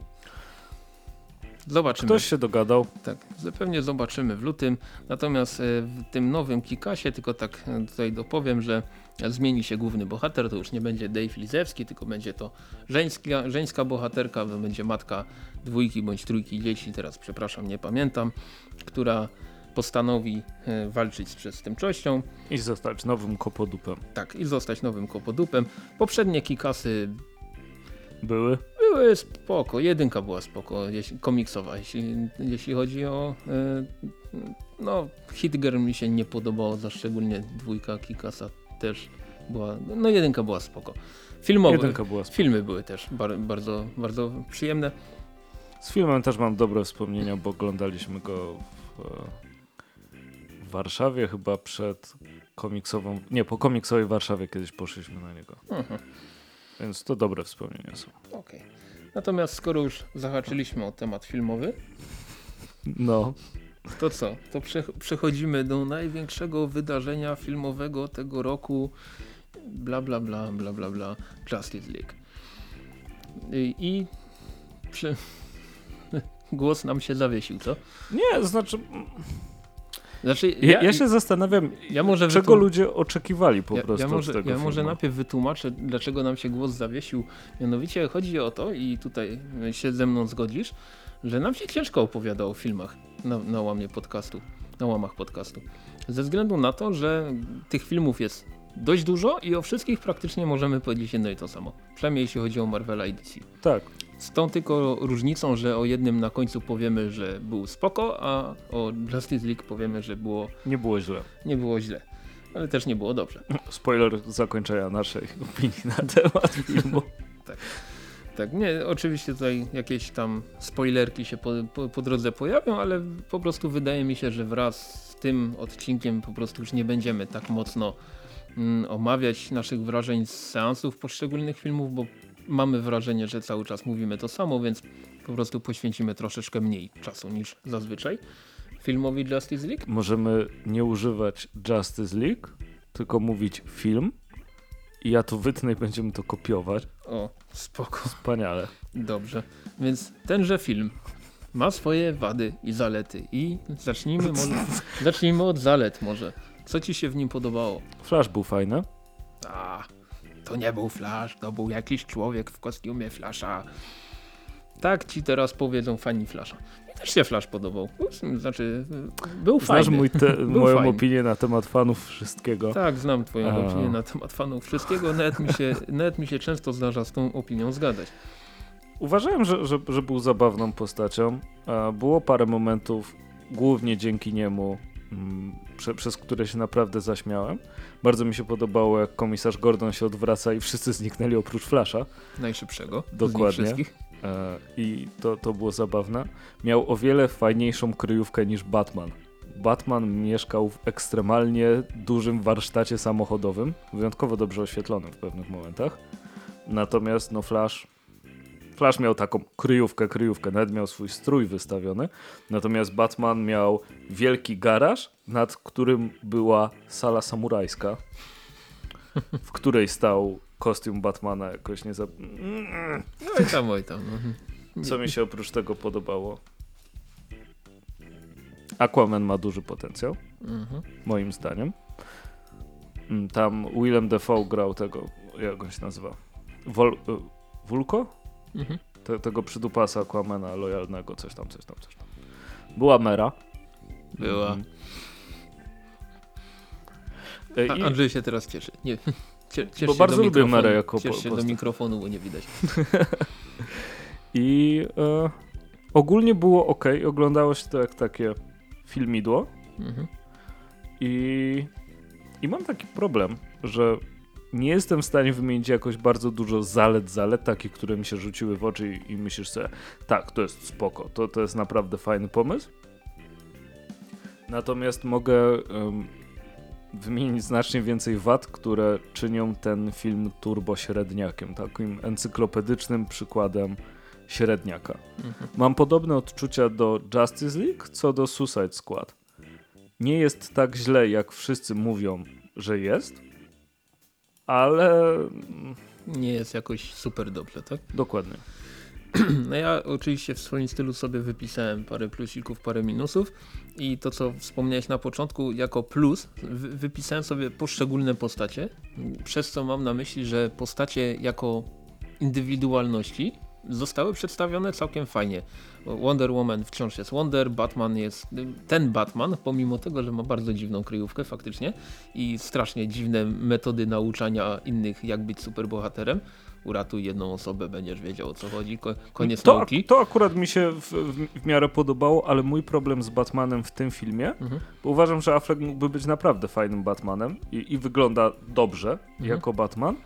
Zobaczymy. Ktoś się dogadał. Tak, pewnie zobaczymy w lutym. Natomiast e, w tym nowym Kikasie, tylko tak e, tutaj dopowiem, że zmieni się główny bohater, to już nie będzie Dave Lizewski, tylko będzie to żeńska, żeńska bohaterka, to będzie matka dwójki bądź trójki dzieci, teraz przepraszam, nie pamiętam, która postanowi e, walczyć z przestępczością, I zostać nowym kopodupem. tak, i zostać nowym kopodupem. Poprzednie Kikasy Były? Były spoko, jedynka była spoko, jeśli, komiksowa, jeśli, jeśli chodzi o e, no Hitger mi się nie podobało, za szczególnie dwójka Kikasa też była, no jedynka była spoko. Filmowe, Jedynka była sp- filmy były też bar, bardzo, bardzo przyjemne. Z filmem też mam dobre wspomnienia, bo oglądaliśmy go w, e, w Warszawie chyba przed komiksową, nie, po komiksowej Warszawie kiedyś poszliśmy na niego. Mhm. Więc to dobre wspomnienia są. Okej. Natomiast skoro już zahaczyliśmy o temat filmowy, No, to co? To prze, przechodzimy do największego wydarzenia filmowego tego roku. Bla bla bla bla bla bla Justice League. I, i przy... głos nam się zawiesił, co? nie, znaczy, Znaczy, ja, ja się zastanawiam, ja może czego wytłum- ludzie oczekiwali po ja, prostu ja może, od tego ja może filmu. najpierw wytłumaczę, dlaczego nam się głos zawiesił. Mianowicie chodzi o to, i tutaj się ze mną zgodzisz, że nam się ciężko opowiada o filmach. na, na łamie podcastu, na łamach podcastu. Ze względu na to, że tych filmów jest dość dużo i o wszystkich praktycznie możemy powiedzieć jedno i to samo. Przynajmniej jeśli chodzi o Marvela i DC. Tak. Z tą tylko różnicą, że o jednym na końcu powiemy, że był spoko, a o Justice League powiemy, że było, Nie było źle. nie było źle. Ale też nie było dobrze. Spoiler zakończenia naszej opinii na temat filmu. Tak, nie, oczywiście tutaj jakieś tam spoilerki się po, po, po drodze pojawią, ale po prostu wydaje mi się, że wraz z tym odcinkiem po prostu już nie będziemy tak mocno mm, omawiać naszych wrażeń z seansów poszczególnych filmów, bo mamy wrażenie, że cały czas mówimy to samo, więc po prostu poświęcimy troszeczkę mniej czasu niż zazwyczaj filmowi Justice League. Możemy nie używać Justice League, tylko mówić film i ja to wytnę i będziemy to kopiować. O, spoko. Wspaniale. Dobrze, więc tenże film ma swoje wady i zalety i zacznijmy, może, zacznijmy od zalet może. Co ci się w nim podobało? Flash był fajny. A, to nie był Flash, to był jakiś człowiek w kostiumie Flasha. Tak ci teraz powiedzą fani Flasha. Mi też się Flash podobał. Znaczy, był Znasz fajny. mój te, Był moją fajny. opinię na temat fanów wszystkiego. Tak, znam twoją A. opinię na temat fanów wszystkiego. Nawet mi, się, nawet mi się często zdarza z tą opinią zgadzać. Uważałem, że, że, że był zabawną postacią. Było parę momentów, głównie dzięki niemu, prze, przez które się naprawdę zaśmiałem. Bardzo mi się podobało, jak komisarz Gordon się odwraca i wszyscy zniknęli oprócz Flasha. Najszybszego. Dokładnie. E, I to, to było zabawne. Miał o wiele fajniejszą kryjówkę niż Batman. Batman mieszkał w ekstremalnie dużym warsztacie samochodowym, wyjątkowo dobrze oświetlonym w pewnych momentach. Natomiast no Flash Flash miał taką kryjówkę, kryjówkę, nawet miał swój strój wystawiony. Natomiast Batman miał wielki garaż, nad którym była sala samurajska, w której stał kostium Batmana jakoś nie za... No i tam, oj tam. No. Co mi się oprócz tego podobało? Aquaman ma duży potencjał, Mhm. moim zdaniem. Mm, Tam Willem Dafoe grał tego, jak on się nazywa? Wol, Wulko? Mhm. Te, tego przydupasa Aquamana lojalnego, coś tam, coś tam, coś tam. Była Mera. Była. Mhm. E, A, I, Andrzej się teraz cieszy. Nie. Cie, ciesz Bo się bardzo do lubię mikrofonu. Merę jako Ciesz po- się do postać. mikrofonu, bo nie widać. i e, ogólnie było ok, oglądało się to jak takie filmidło. Mhm. I, I mam taki problem, że nie jestem w stanie wymienić jakoś bardzo dużo zalet, zalet, takich, które mi się rzuciły w oczy i, i myślisz sobie, tak, to jest spoko, to, to jest naprawdę fajny pomysł. Natomiast mogę em, wymienić znacznie więcej wad, które czynią ten film turbo średniakiem, takim encyklopedycznym przykładem średniaka. Mhm. Mam podobne odczucia do Justice League co do Suicide Squad. Nie jest tak źle, jak wszyscy mówią, że jest, ale mm, Nie jest jakoś super dobrze, tak? dokładnie. No ja oczywiście w swoim stylu sobie wypisałem parę plusików, parę minusów i to co wspomniałeś na początku jako plus, wy wypisałem sobie poszczególne postacie, przez co mam na myśli, że postacie jako indywidualności zostały przedstawione całkiem fajnie. Wonder Woman wciąż jest Wonder, Batman jest ten Batman, pomimo tego, że ma bardzo dziwną kryjówkę faktycznie i strasznie dziwne metody nauczania innych jak być superbohaterem. Uratuj jedną osobę, będziesz wiedział o co chodzi, Ko koniec to, nauki. to akurat mi się w, w, w miarę podobało, ale mój problem z Batmanem w tym filmie, Mhm. bo uważam, że Affleck mógłby być naprawdę fajnym Batmanem i, i wygląda dobrze Mhm. jako Batman,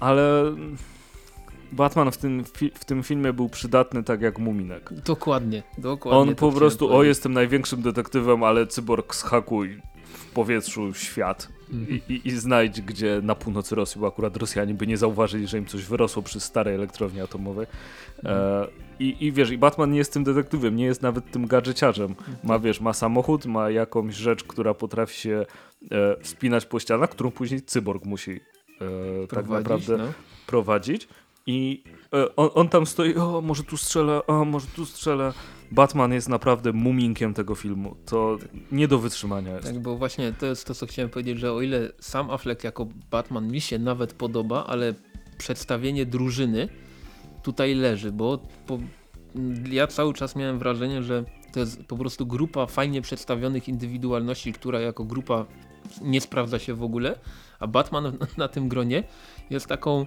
ale Batman w tym, w tym filmie był przydatny tak jak Muminek. Dokładnie, dokładnie. On to po prostu, o jestem największym detektywem, ale cyborg zhakuj w powietrzu świat Mhm. i, i, i znajdź, gdzie na północy Rosji, bo akurat Rosjanie by nie zauważyli, że im coś wyrosło przy starej elektrowni atomowej. E, i, I wiesz, i Batman nie jest tym detektywem, nie jest nawet tym gadżeciarzem. Ma, wiesz, ma samochód, ma jakąś rzecz, która potrafi się e, wspinać po ścianach, którą później cyborg musi e, tak naprawdę no. prowadzić i e, on, on tam stoi, o może tu strzelę, o może tu strzelę. Batman jest naprawdę muminkiem tego filmu. To nie do wytrzymania jest. Tak, bo właśnie to jest to, co chciałem powiedzieć, że o ile sam Affleck jako Batman mi się nawet podoba, ale przedstawienie drużyny tutaj leży, bo po, ja cały czas miałem wrażenie, że to jest po prostu grupa fajnie przedstawionych indywidualności, która jako grupa nie sprawdza się w ogóle, a Batman na tym gronie jest taką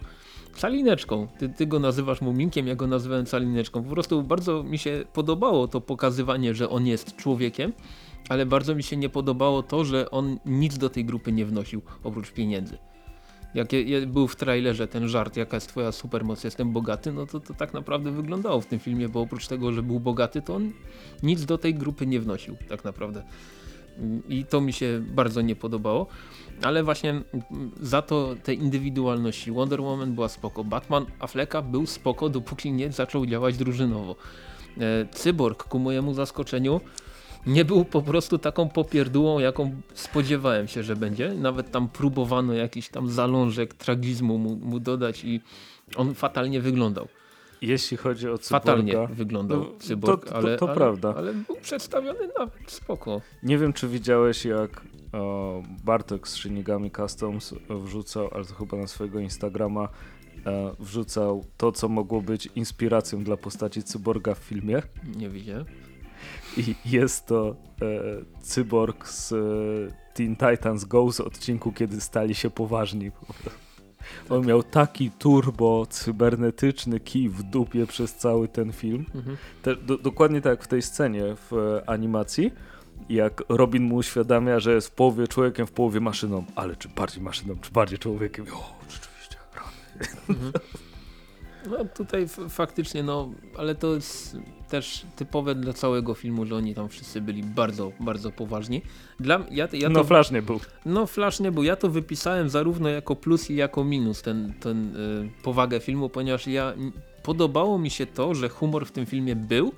calineczką. Ty, ty go nazywasz muminkiem, ja go nazywałem calineczką. Po prostu bardzo mi się podobało to pokazywanie, że on jest człowiekiem, ale bardzo mi się nie podobało to, że on nic do tej grupy nie wnosił oprócz pieniędzy. Jak je, je, był w trailerze ten żart, jaka jest twoja supermoc, jestem bogaty, no to, to tak naprawdę wyglądało w tym filmie, bo oprócz tego, że był bogaty, to on nic do tej grupy nie wnosił tak naprawdę. I to mi się bardzo nie podobało. Ale właśnie za to te indywidualności Wonder Woman była spoko. Batman Afflecka był spoko, dopóki nie zaczął działać drużynowo. E, Cyborg ku mojemu zaskoczeniu nie był po prostu taką popierdółą, jaką spodziewałem się, że będzie. Nawet tam próbowano jakiś tam zalążek tragizmu mu, mu dodać i on fatalnie wyglądał. Jeśli chodzi o cyborga... Fatalnie wyglądał no, cyborg, to, to, ale, to ale, prawda. ale był przedstawiony nawet spoko. Nie wiem, czy widziałeś jak o, Bartek z Shinigami Customs wrzucał, ale to chyba na swojego Instagrama, e, wrzucał to, co mogło być inspiracją dla postaci cyborga w filmie. Nie widziałem. I jest to e, cyborg z e, Teen Titans Go z odcinku, kiedy stali się poważni. On miał taki turbo cybernetyczny kij w dupie przez cały ten film. Mhm. Te, do, dokładnie tak jak w tej scenie w e, animacji, jak Robin mu uświadamia, że jest w połowie człowiekiem, w połowie maszyną. Ale czy bardziej maszyną, czy bardziej człowiekiem? O, rzeczywiście, rany. Mhm. No tutaj faktycznie, no, ale to jest też typowe dla całego filmu, że oni tam wszyscy byli bardzo, bardzo poważni. Dla, ja, ja no Flash nie był. No Flash nie był. Ja to wypisałem zarówno jako plus i jako minus ten, ten y, powagę filmu, ponieważ ja podobało mi się to, że humor w tym filmie był,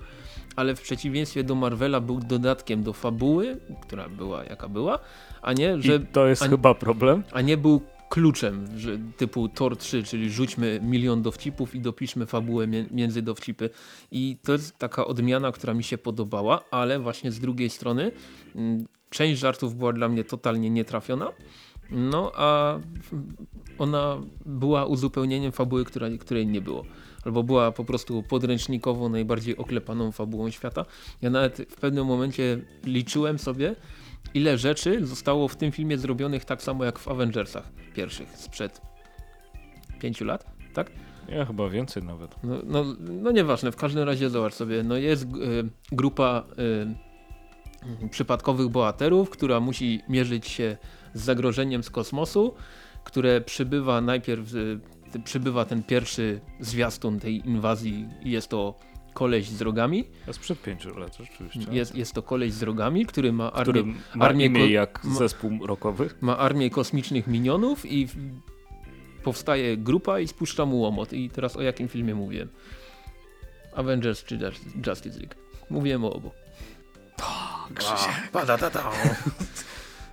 ale w przeciwieństwie do Marvela był dodatkiem do fabuły, która była jaka była, a nie, że... I to jest a, chyba problem. A nie był kluczem, że typu Tor 3, czyli rzućmy milion dowcipów i dopiszmy fabułę między dowcipy. I to jest taka odmiana, która mi się podobała, ale właśnie z drugiej strony mm, część żartów była dla mnie totalnie nietrafiona. No a ona była uzupełnieniem fabuły, która, której nie było. Albo była po prostu podręcznikową, najbardziej oklepaną fabułą świata. Ja nawet w pewnym momencie liczyłem sobie, ile rzeczy zostało w tym filmie zrobionych tak samo jak w Avengersach pierwszych sprzed pięciu lat, tak? Ja chyba więcej nawet. No, no, no nieważne, w każdym razie zobacz sobie, no jest y, grupa y, przypadkowych bohaterów, która musi mierzyć się z zagrożeniem z kosmosu, które przybywa najpierw, y, przybywa ten pierwszy zwiastun tej inwazji i jest to koleś z rogami. A sprzed pięciu lat rzeczywiście. Jest, jest to koleś z rogami, który ma armię, który ma armię imię jak ma, zespół rokowy. Ma armię kosmicznych minionów i powstaje grupa i spuszcza mu łomot. I teraz o jakim filmie mówiłem? Avengers czy Justice League? Mówiłem o obu. To, Krzysiek.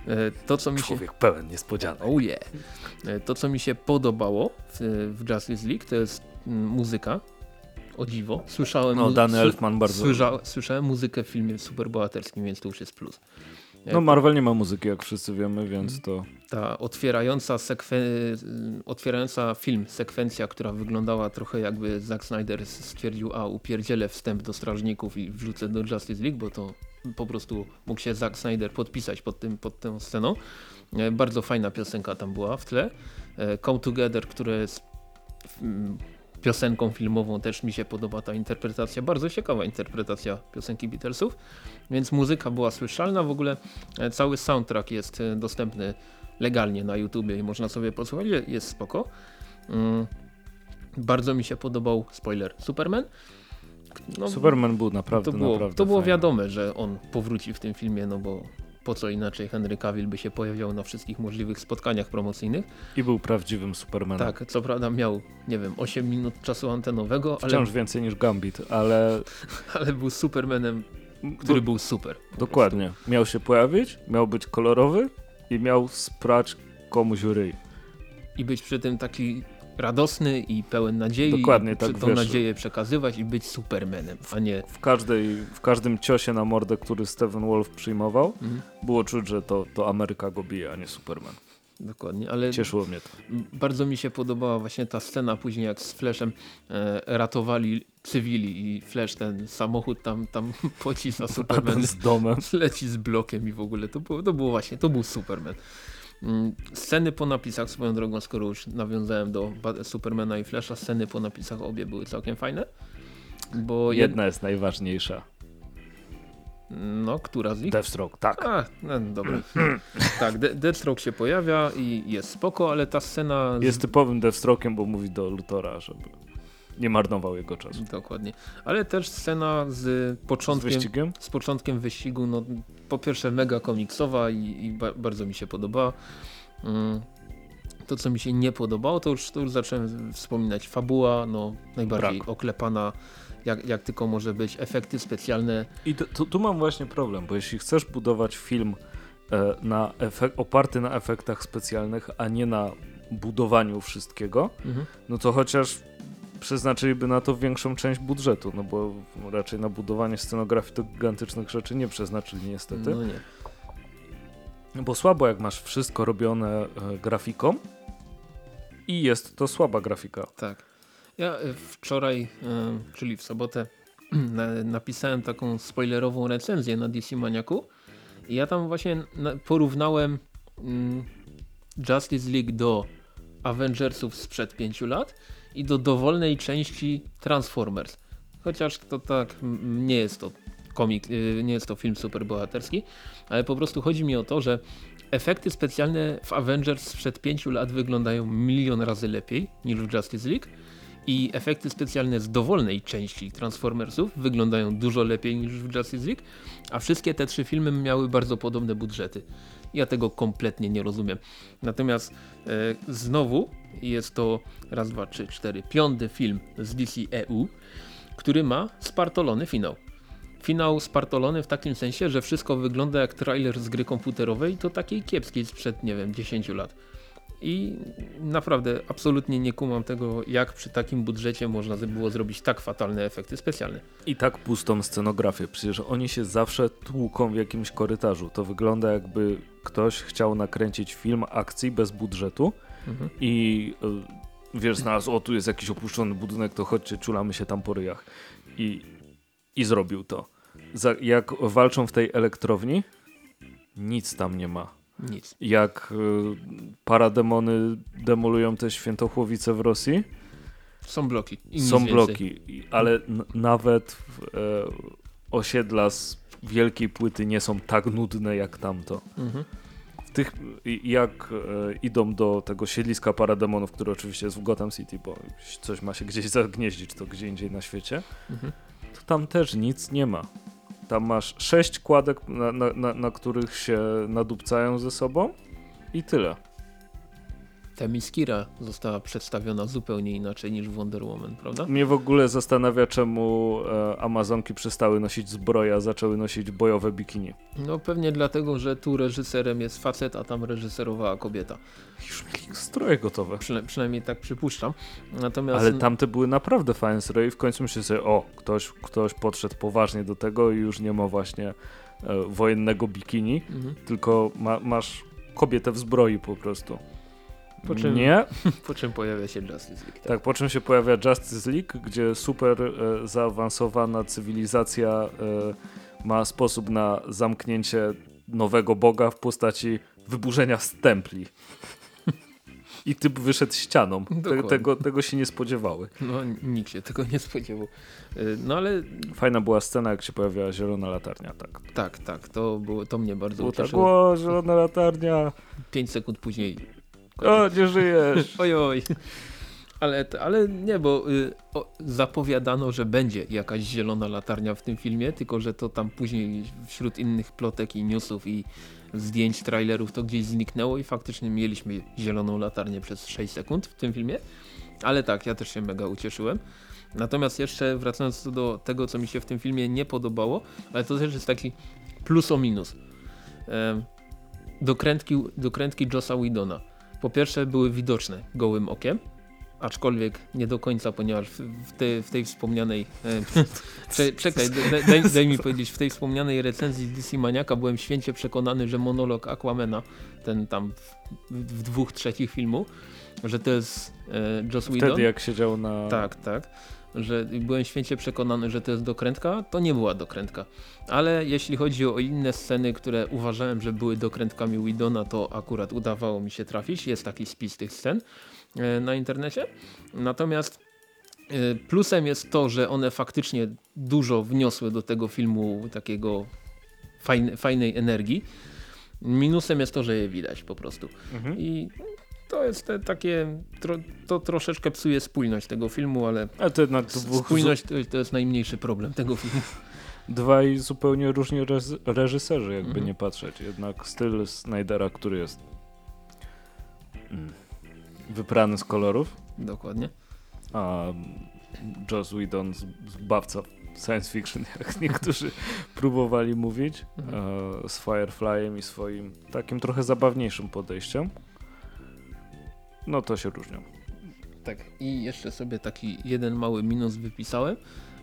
E, to, co mi Człowiek się... pełen niespodzianek. Oh yeah. E, to, co mi się podobało w, w Justice League, to jest mm, muzyka o dziwo. Słyszałem, no, Dany Elfman bardzo... Słysza, słyszałem muzykę w filmie superbohaterskim, więc to już jest plus. No Marvel nie ma muzyki, jak wszyscy wiemy, więc to... Ta otwierająca, otwierająca film sekwencja, która wyglądała trochę jakby Zack Snyder stwierdził, a upierdzielę wstęp do Strażników i wrzucę do Justice League, bo to po prostu mógł się Zack Snyder podpisać pod, tym, pod tą sceną. E, bardzo fajna piosenka tam była w tle. E, Come Together, które jest piosenką filmową też mi się podoba ta interpretacja, bardzo ciekawa interpretacja piosenki Beatlesów, więc muzyka była słyszalna, w ogóle e, cały soundtrack jest e, dostępny legalnie na YouTubie i można sobie posłuchać, jest spoko. Mm, bardzo mi się podobał, spoiler, Superman. No, Superman był naprawdę, to było, naprawdę To było wiadome, że on powróci w tym filmie, no bo po co inaczej Henry Cavill by się pojawiał na wszystkich możliwych spotkaniach promocyjnych. I był prawdziwym Supermanem. Tak, co prawda miał, nie wiem, 8 minut czasu antenowego. Wciąż ale... więcej niż Gambit, ale... ale był Supermanem, który był super. Dokładnie. Miał się pojawić, miał być kolorowy i miał sprać komuś ryj. I być przy tym taki radosny i pełen nadziei. Dokładnie, tak tą wiesz, nadzieję przekazywać i być Supermanem, a nie... W, każdej, w każdym ciosie na mordę, który Steven Wolf przyjmował, mhm. było czuć, że to, to Ameryka go bije, a nie Superman. Dokładnie, ale Cieszyło mnie to. bardzo mi się podobała właśnie ta scena później jak z Flashem e, ratowali cywili i Flash ten samochód tam, tam pocisk, a Superman z domem. leci z blokiem i w ogóle to było, to było właśnie, to był Superman. Mm, Sceny po napisach swoją drogą, skoro już nawiązałem do Supermana i Flasha, sceny po napisach obie były całkiem fajne. Bo jedna, Jedna jest najważniejsza. no, która z nich? Deathstroke, tak. A, no, dobra. tak, De Deathstroke się pojawia i jest spoko, ale ta scena... z- Jest typowym Deathstroke'iem, bo mówi do Lutora, żeby nie marnował jego czasu. Dokładnie. Ale też scena z Z początkiem, wyścigiem? z początkiem wyścigu, no po pierwsze mega komiksowa i, i ba bardzo mi się podobała. Mm. To co mi się nie podobało, to już, to już zacząłem wspominać. Fabuła, no najbardziej Brak. oklepana, jak, jak tylko może być. Efekty specjalne, I to, tu, tu mam właśnie problem, bo jeśli chcesz budować film e, na oparty na efektach specjalnych, a nie na budowaniu wszystkiego, mhm. no to chociaż przeznaczyliby na to większą część budżetu, no bo raczej na budowanie scenografii to gigantycznych rzeczy nie przeznaczyli niestety. no nie. Bo słabo jak masz wszystko robione e, grafiką i jest to słaba grafika. Tak. Ja e, wczoraj, e, czyli w sobotę, na, napisałem taką spoilerową recenzję na DC Maniaku i ja tam właśnie na, porównałem mm, Justice League do Avengersów sprzed pięciu lat i do dowolnej części Transformers. Chociaż to tak, nie jest to komik, y, nie jest to film superbohaterski, ale po prostu chodzi mi o to, że efekty specjalne w Avengers sprzed pięciu lat wyglądają milion razy lepiej niż w Justice League i efekty specjalne z dowolnej części Transformersów wyglądają dużo lepiej niż w Justice League, a wszystkie te trzy filmy miały bardzo podobne budżety. Ja tego kompletnie nie rozumiem. Natomiast e, znowu jest to raz, dwa, trzy, cztery, piąty film z DC EU, który ma spartolony finał. Finał spartolony w takim sensie, że wszystko wygląda jak trailer z gry komputerowej, to takiej kiepskiej sprzed, nie wiem, 10 lat. I naprawdę absolutnie nie kumam tego, jak przy takim budżecie można by było zrobić tak fatalne efekty specjalne. I tak pustą scenografię. Przecież oni się zawsze tłuką w jakimś korytarzu. To wygląda jakby ktoś chciał nakręcić film akcji bez budżetu Mhm. i y, wiesz, znalazł, o tu jest jakiś opuszczony budynek, to chodźcie, czulamy się tam po ryjach. I, i zrobił to. Za, jak walczą w tej elektrowni, nic tam nie ma. Nic. Jak y, parademony demolują te świętochłowice w Rosji, Są bloki. Są bloki, ale nawet e, osiedla z wielkiej płyty nie są tak nudne jak tamto. Mhm. Tych, jak e, idą do tego siedliska parademonów, które oczywiście jest w Gotham City, bo coś ma się gdzieś zagnieździć, to gdzie indziej na świecie, Mhm. to tam też nic nie ma. Tam masz sześć kładek, na, na, na, na których się nadupcają ze sobą i tyle. Temiskira została przedstawiona zupełnie inaczej niż Wonder Woman, prawda? Mnie w ogóle zastanawia, czemu e, Amazonki przestały nosić zbroję, a zaczęły nosić bojowe bikini. No pewnie dlatego, że tu reżyserem jest facet, a tam reżyserowała kobieta. Już mieli stroje gotowe. Przynaj przynajmniej tak przypuszczam. Natomiast Ale tamte były naprawdę fajne stroje i w końcu myślę sobie, o, ktoś, ktoś podszedł poważnie do tego i już nie ma właśnie e, wojennego bikini, Mhm. tylko ma, masz kobietę w zbroi po prostu. Po czym- Nie? Po czym pojawia się Justice League. Tak, po czym się pojawia Justice League, gdzie super e, zaawansowana cywilizacja e, ma sposób na zamknięcie nowego boga w postaci wyburzenia stempli. I typ wyszedł ścianą. Te, tego, tego się nie spodziewały. No nikt się tego nie spodziewał. Y, No ale Fajna była scena, jak się pojawiała zielona latarnia. Tak. tak, tak, to, było, to mnie bardzo Było tak, ucieszyło. o, zielona latarnia, 5 sekund później. O, nie żyjesz. Oj, oj. Ale, ale nie, bo y, o, zapowiadano, że będzie jakaś zielona latarnia w tym filmie, tylko że to tam później wśród innych plotek i newsów i zdjęć, trailerów to gdzieś zniknęło i faktycznie mieliśmy zieloną latarnię przez 6 sekund w tym filmie. Ale tak, ja też się mega ucieszyłem. Natomiast jeszcze wracając do tego, co mi się w tym filmie nie podobało, ale to też jest taki plus o minus. Dokrętki, dokrętki Jossa Widona. Po pierwsze były widoczne gołym okiem, aczkolwiek nie do końca, ponieważ w, te, w tej wspomnianej e, czekaj, daj, daj, mi powiedzieć, w tej wspomnianej recenzji DC Maniaka byłem święcie przekonany, że monolog Aquamena, ten tam w, w dwóch trzecich filmu, że to jest e, Joss Whedon. Wtedy jak siedział na... Tak, tak że byłem święcie przekonany, że to jest dokrętka, to nie była dokrętka. Ale jeśli chodzi o inne sceny, które uważałem, że były dokrętkami Widona, to akurat udawało mi się trafić. Jest taki spis tych scen e, na internecie. Natomiast e, plusem jest to, że one faktycznie dużo wniosły do tego filmu takiego fajne, fajnej energii. Minusem jest to, że je widać po prostu. Mhm. I to jest te, takie, tro, to troszeczkę psuje spójność tego filmu, ale A to dwóch... spójność to, to, jest najmniejszy problem tego filmu. Dwaj zupełnie różni reżyserzy, jakby mhm. nie patrzeć. Jednak styl Snydera, który jest mm, wyprany z kolorów. Dokładnie. A Joss Whedon zbawca science fiction, jak niektórzy próbowali mówić, mhm. e, z Fireflyem i swoim takim trochę zabawniejszym podejściem no to się różnią. Tak i jeszcze sobie taki jeden mały minus wypisałem.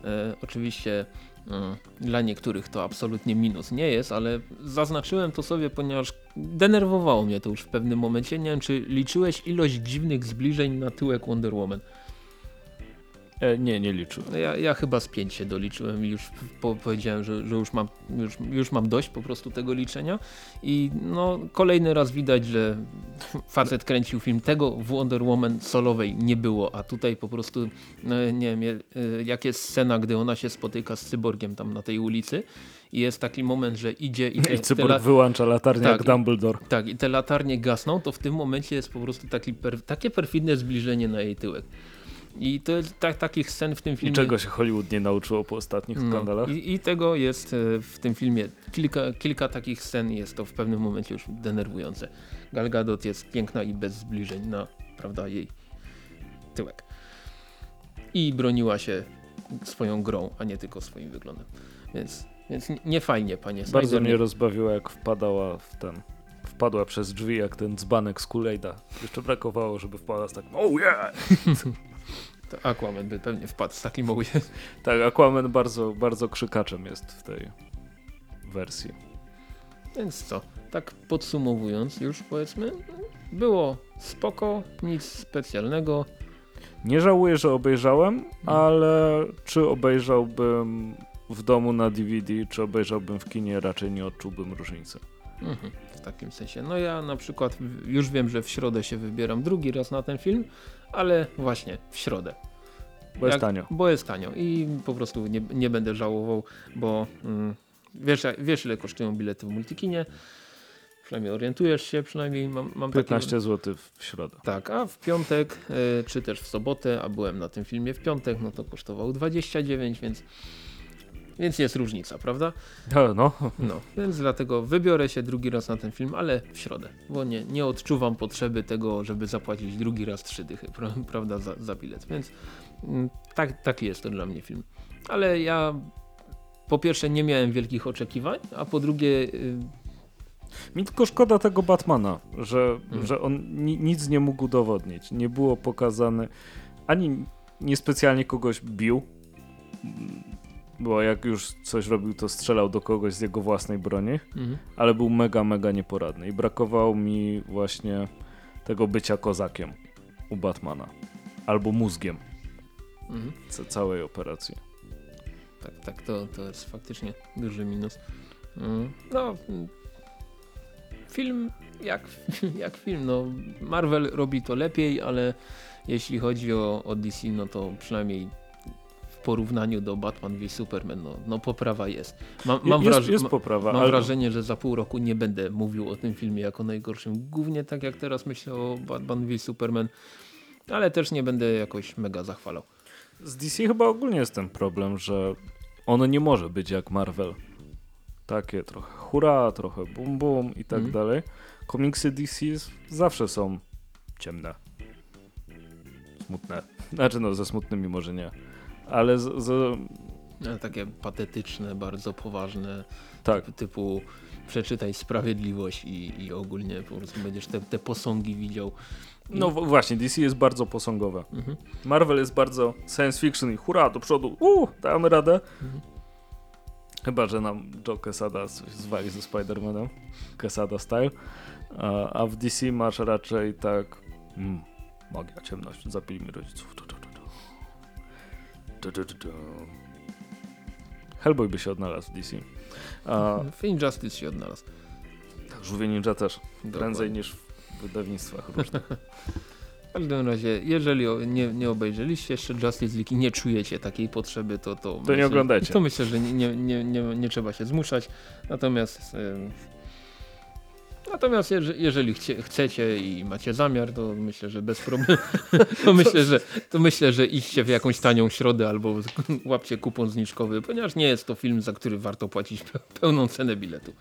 E, oczywiście e, dla niektórych to absolutnie minus nie jest, ale zaznaczyłem to sobie, ponieważ denerwowało mnie to już w pewnym momencie. Nie wiem, czy liczyłeś ilość dziwnych zbliżeń na tyłek Wonder Woman. E, nie, nie liczyłem. No ja, ja chyba z pięć się doliczyłem i już po, powiedziałem, że, że już, mam, już, już mam dość po prostu tego liczenia i no kolejny raz widać, że facet kręcił film tego w Wonder Woman solowej nie było, a tutaj po prostu no, nie wiem, e, jak jest scena, gdy ona się spotyka z cyborgiem tam na tej ulicy i jest taki moment, że idzie i, te, I cyborg te wyłącza latarnię tak, jak Dumbledore. Tak i te latarnie gasną, to w tym momencie jest po prostu taki per, takie perfidne zbliżenie na jej tyłek. I to tak, takich scen w tym filmie... I czego się Hollywood nie nauczyło po ostatnich no, skandalach? I, I, tego jest e, w tym filmie kilka, kilka takich scen jest to w pewnym momencie już denerwujące. Gal Gadot jest piękna i bez zbliżeń na prawda, jej tyłek. I broniła się swoją grą, a nie tylko swoim wyglądem. Więc, więc nie fajnie, panie Bardzo mnie rozbawiło, jak wpadała w ten wpadła przez drzwi jak ten dzbanek z Kulejda. Jeszcze brakowało, żeby wpadła z takim oh yeah! To Aquaman by pewnie wpadł z takim mowie. Tak, Aquaman bardzo, bardzo krzykaczem jest w tej wersji. Więc co, tak podsumowując już powiedzmy, było spoko, nic specjalnego. Nie żałuję, że obejrzałem, ale czy obejrzałbym w domu na DVD, czy obejrzałbym w kinie, raczej nie odczułbym różnicy. Mhm, takim sensie. No ja na przykład już wiem, że w środę się wybieram drugi raz na ten film, ale właśnie w środę. Bo jest tanio. Bo jest tanio i po prostu nie, nie będę żałował, bo mm, wiesz, wiesz ile kosztują bilety w Multikinie. Przynajmniej orientujesz się, przynajmniej mam, mam 15 takie... zł w środę. Tak, a w piątek, y, czy też w sobotę, a byłem na tym filmie w piątek, no to kosztował 29, więc więc jest różnica, prawda? No, no. no. Więc dlatego wybiorę się drugi raz na ten film, ale w środę, bo nie, nie odczuwam potrzeby tego, żeby zapłacić drugi raz trzy dychy, prawda, za, za bilet. Więc mm, tak, taki jest to dla mnie film. Ale ja po pierwsze nie miałem wielkich oczekiwań, a po drugie... Yy... Mi tylko szkoda tego Batmana, że, hmm. że on ni nic nie mógł udowodnić. Nie było pokazane, ani niespecjalnie kogoś bił, bo jak już coś robił, to strzelał do kogoś z jego własnej broni, mhm. ale był mega, mega nieporadny i brakowało mi właśnie tego bycia kozakiem u Batmana. Albo mózgiem mhm. całej operacji. Tak, tak, to, to jest faktycznie duży minus. Mhm. No, film jak, jak film, no Marvel robi to lepiej, ale jeśli chodzi o, o DC, no to przynajmniej porównaniu do Batman v Superman, no, no poprawa jest. Mam, mam, jest, wraż jest poprawa, mam ale... wrażenie, że za pół roku nie będę mówił o tym filmie jako najgorszym. Głównie tak jak teraz myślę o Batman v Superman, ale też nie będę jakoś mega zachwalał. Z DC chyba ogólnie jest ten problem, że ono nie może być jak Marvel. Takie trochę hura, trochę bum bum i tak mm. dalej. Komiksy DC zawsze są ciemne. Smutne. Znaczy no, ze smutnymi może nie ale z, z... takie patetyczne, bardzo poważne, tak. typu, typu przeczytaj Sprawiedliwość i, i ogólnie po prostu będziesz te, te posągi widział. No właśnie, DC jest bardzo posągowe. Mhm. Marvel jest bardzo science fiction i hurra, do przodu, uuu, damy radę. Mhm. Chyba, że nam Joe Quesada zwali ze Spider-Manem, Quesada style. A, a w DC masz raczej tak, mm, magia, ciemność, zabili mi rodziców. Tu, tu, tu, tu. Hellboy by się odnalazł w DC. A, W Injustice się odnalazł. tak, Żółwie Ninja też, prędzej niż w wydawnictwach różnych. W każdym razie, jeżeli nie, nie obejrzeliście jeszcze Justice League i nie czujecie takiej potrzeby, to to, nie oglądajcie. To myślę, że nie, nie, nie, nie, nie trzeba się zmuszać. Natomiast natomiast jeżeli, chcie, chcecie i macie zamiar, to myślę, że bez problemu. to myślę, że to myślę, że idźcie w jakąś tanią środę albo łapcie kupon zniżkowy, ponieważ nie jest to film, za który warto płacić pe- pełną cenę biletu.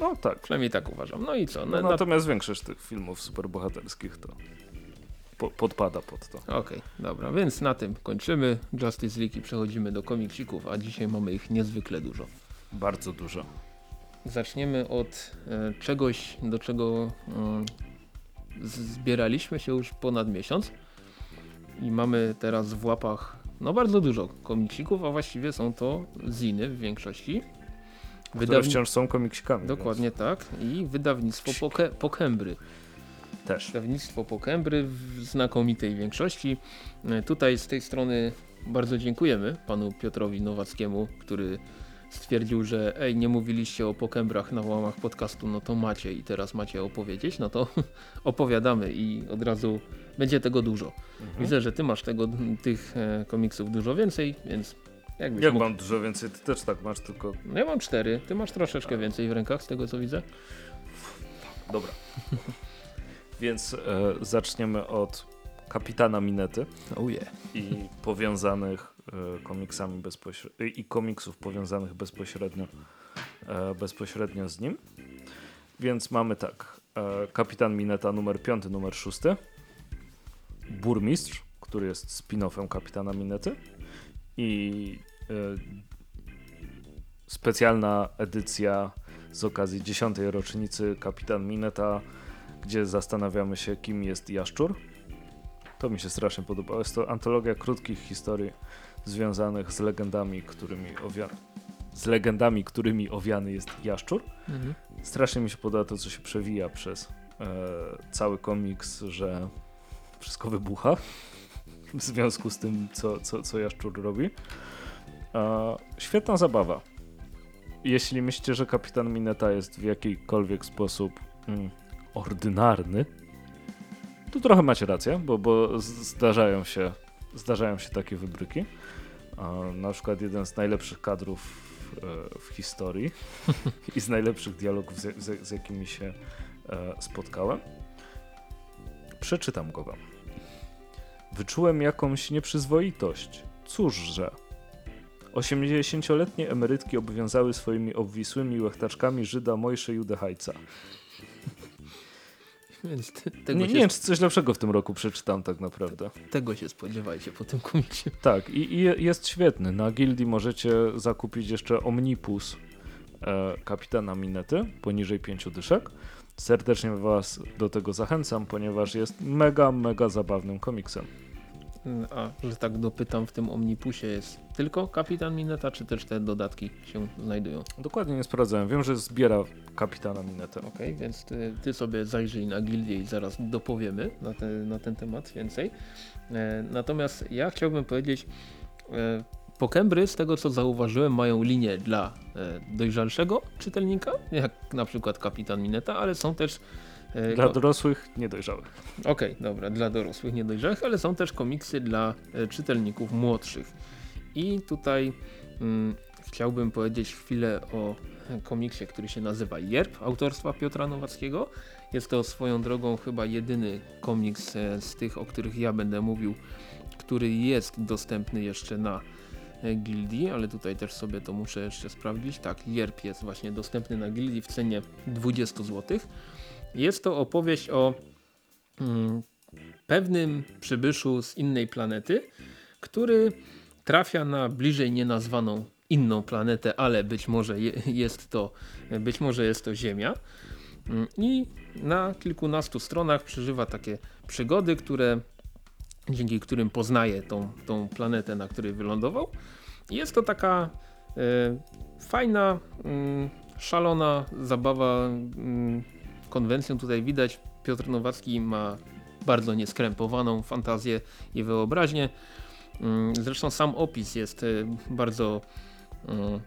No tak. Przynajmniej tak uważam. No i co? No, na, natomiast większość tych filmów superbohaterskich to po, podpada pod to. Okej, dobra, więc na tym kończymy Justice League i przechodzimy do komiksików, a dzisiaj mamy ich niezwykle dużo. Bardzo dużo. Zaczniemy od e, czegoś, do czego e, zbieraliśmy się już ponad miesiąc i mamy teraz w łapach no bardzo dużo komiksików, a właściwie są to ziny w większości. Które Wydawni- wciąż są komiksikami. Dokładnie tak i wydawnictwo Poke Pokembry. Więc też. Wydawnictwo Pokembry w znakomitej większości. E, Tutaj z tej strony bardzo dziękujemy panu Piotrowi Nowackiemu, który stwierdził, że ej, nie mówiliście o Pokembrach na łamach podcastu, no to macie i teraz macie opowiedzieć, no to opowiadamy i od razu będzie tego dużo. Mhm. Widzę, że ty masz tego, tych e, komiksów dużo więcej, więc jakbyś Jak mógł... mam dużo więcej, ty też tak masz, tylko No ja mam cztery, ty masz troszeczkę więcej w rękach z tego co widzę. dobra. Więc e, zaczniemy od Kapitana Minety Oh yeah. i powiązanych komiksami bezpośrednio i komiksów powiązanych bezpośrednio e, bezpośrednio z nim. Więc mamy tak. E, Kapitan Mineta numer 5, numer 6. Burmistrz, który jest spin-offem Kapitana Minety i e, specjalna edycja z okazji 10. rocznicy Kapitan Mineta, gdzie zastanawiamy się, kim jest Jaszczur. To mi się strasznie podobało. Jest to antologia krótkich historii związanych z legendami, którymi owiany, z legendami, którymi owiany jest Jaszczur. Mhm. Strasznie mi się podoba to, co się przewija przez e, cały komiks, że wszystko wybucha w związku z tym, co, co, co Jaszczur robi. E, świetna zabawa. Jeśli myślicie, że Kapitan Mineta jest w jakikolwiek sposób mm, ordynarny, tu trochę macie rację, bo, bo zdarzają się, zdarzają się takie wybryki. Na przykład jeden z najlepszych kadrów e, w historii i z najlepszych dialogów, z, jakimi się e, spotkałem. Przeczytam go wam. Wyczułem jakąś nieprzyzwoitość. Cóżże. 80-letnie emerytki obowiązały swoimi obwisłymi łechtaczkami Żyda Mojsze Judechajca. Więc te- tego, Nie, się, nie wiem, czy coś lepszego w tym roku przeczytam tak naprawdę. tego się spodziewajcie po tym komiksie. Tak, i, i je- jest świetny. Na gildii możecie zakupić jeszcze Omnipus e, Kapitana Minety poniżej 5 dyszek. Serdecznie Was do tego zachęcam, ponieważ jest mega, mega zabawnym komiksem. A, że tak dopytam, w tym Omnipusie jest tylko Kapitan Mineta, czy też te dodatki się znajdują? Dokładnie nie sprawdzałem. Wiem, że zbiera Kapitana Minetę. Ok, więc ty, ty sobie zajrzyj na gildię i zaraz dopowiemy na, te, na ten temat więcej. E, natomiast ja chciałbym powiedzieć, e, Pokembry z tego co zauważyłem mają linię dla e, dojrzalszego czytelnika, jak na przykład Kapitan Mineta, ale są też Dla ko- dorosłych, niedojrzałych. Okej, dobra, dla dorosłych, niedojrzałych, ale są też komiksy dla e, czytelników młodszych. I tutaj mm, chciałbym powiedzieć chwilę o komiksie, który się nazywa Jerb, autorstwa Piotra Nowackiego. Jest to swoją drogą chyba jedyny komiks e, z tych, o których ja będę mówił, który jest dostępny jeszcze na e, gildii, ale tutaj też sobie to muszę jeszcze sprawdzić. Tak, Jerb jest właśnie dostępny na gildii w cenie 20 zł. Jest to opowieść o mm, pewnym przybyszu z innej planety, który trafia na bliżej nienazwaną inną planetę, ale być może je, jest to być może jest to Ziemia. Mm, I na kilkunastu stronach przeżywa takie przygody, które, dzięki którym poznaje tą, tą planetę, na której wylądował. Jest to taka e, fajna, mm, szalona zabawa mm, konwencją. Tutaj widać Piotr Nowacki ma bardzo nieskrępowaną fantazję i wyobraźnię. Mm, zresztą sam opis jest e, bardzo mm,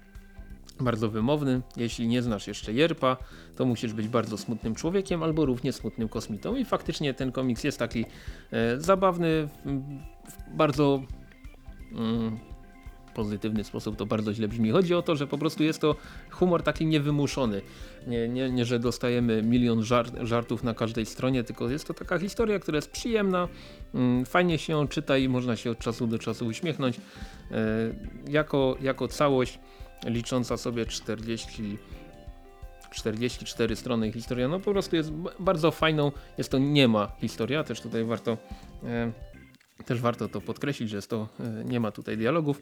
bardzo wymowny. Jeśli nie znasz jeszcze Jerpa, to musisz być bardzo smutnym człowiekiem albo równie smutnym kosmitą. I faktycznie ten komiks jest taki e, zabawny, bardzo mm, pozytywny sposób to bardzo źle brzmi. Chodzi o to, że po prostu jest to humor taki niewymuszony. Nie, nie, nie że dostajemy milion żart, żartów na każdej stronie, tylko jest to taka historia, która jest przyjemna, mm, fajnie się ją czyta i można się od czasu do czasu uśmiechnąć. E, jako, jako całość licząca sobie 40 44 strony historia, no po prostu jest bardzo fajną, jest to nie ma historia, też tutaj warto e, też warto to podkreślić, że jest to, e, nie ma tutaj dialogów,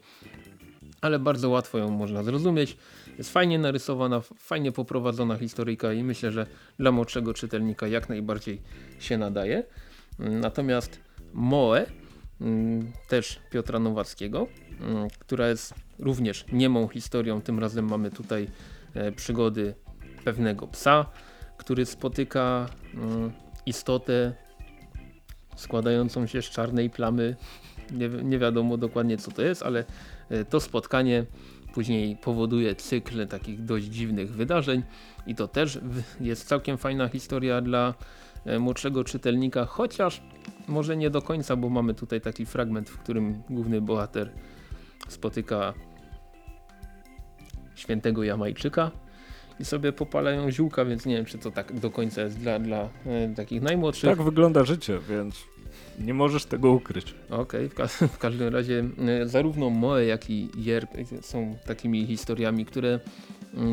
ale bardzo łatwo ją można zrozumieć. Jest fajnie narysowana, fajnie poprowadzona historyjka i myślę, że dla młodszego czytelnika jak najbardziej się nadaje. Natomiast Moe, mm, też Piotra Nowackiego, mm, która jest również niemą historią. Tym razem mamy tutaj e, przygody pewnego psa, który spotyka mm, istotę składającą się z czarnej plamy. Nie, nie wiadomo dokładnie co to jest, ale to spotkanie później powoduje cykl takich dość dziwnych wydarzeń i to też jest całkiem fajna historia dla e, młodszego czytelnika, chociaż może nie do końca, bo mamy tutaj taki fragment, w którym główny bohater spotyka świętego Jamajczyka i sobie popalają ziółka, więc nie wiem, czy to tak do końca jest dla, dla e, takich najmłodszych. Tak wygląda życie, więc nie możesz tego ukryć. Okej, okay, w, ka w, każdym razie e, zarówno Moe, jak i Jerb są takimi historiami, które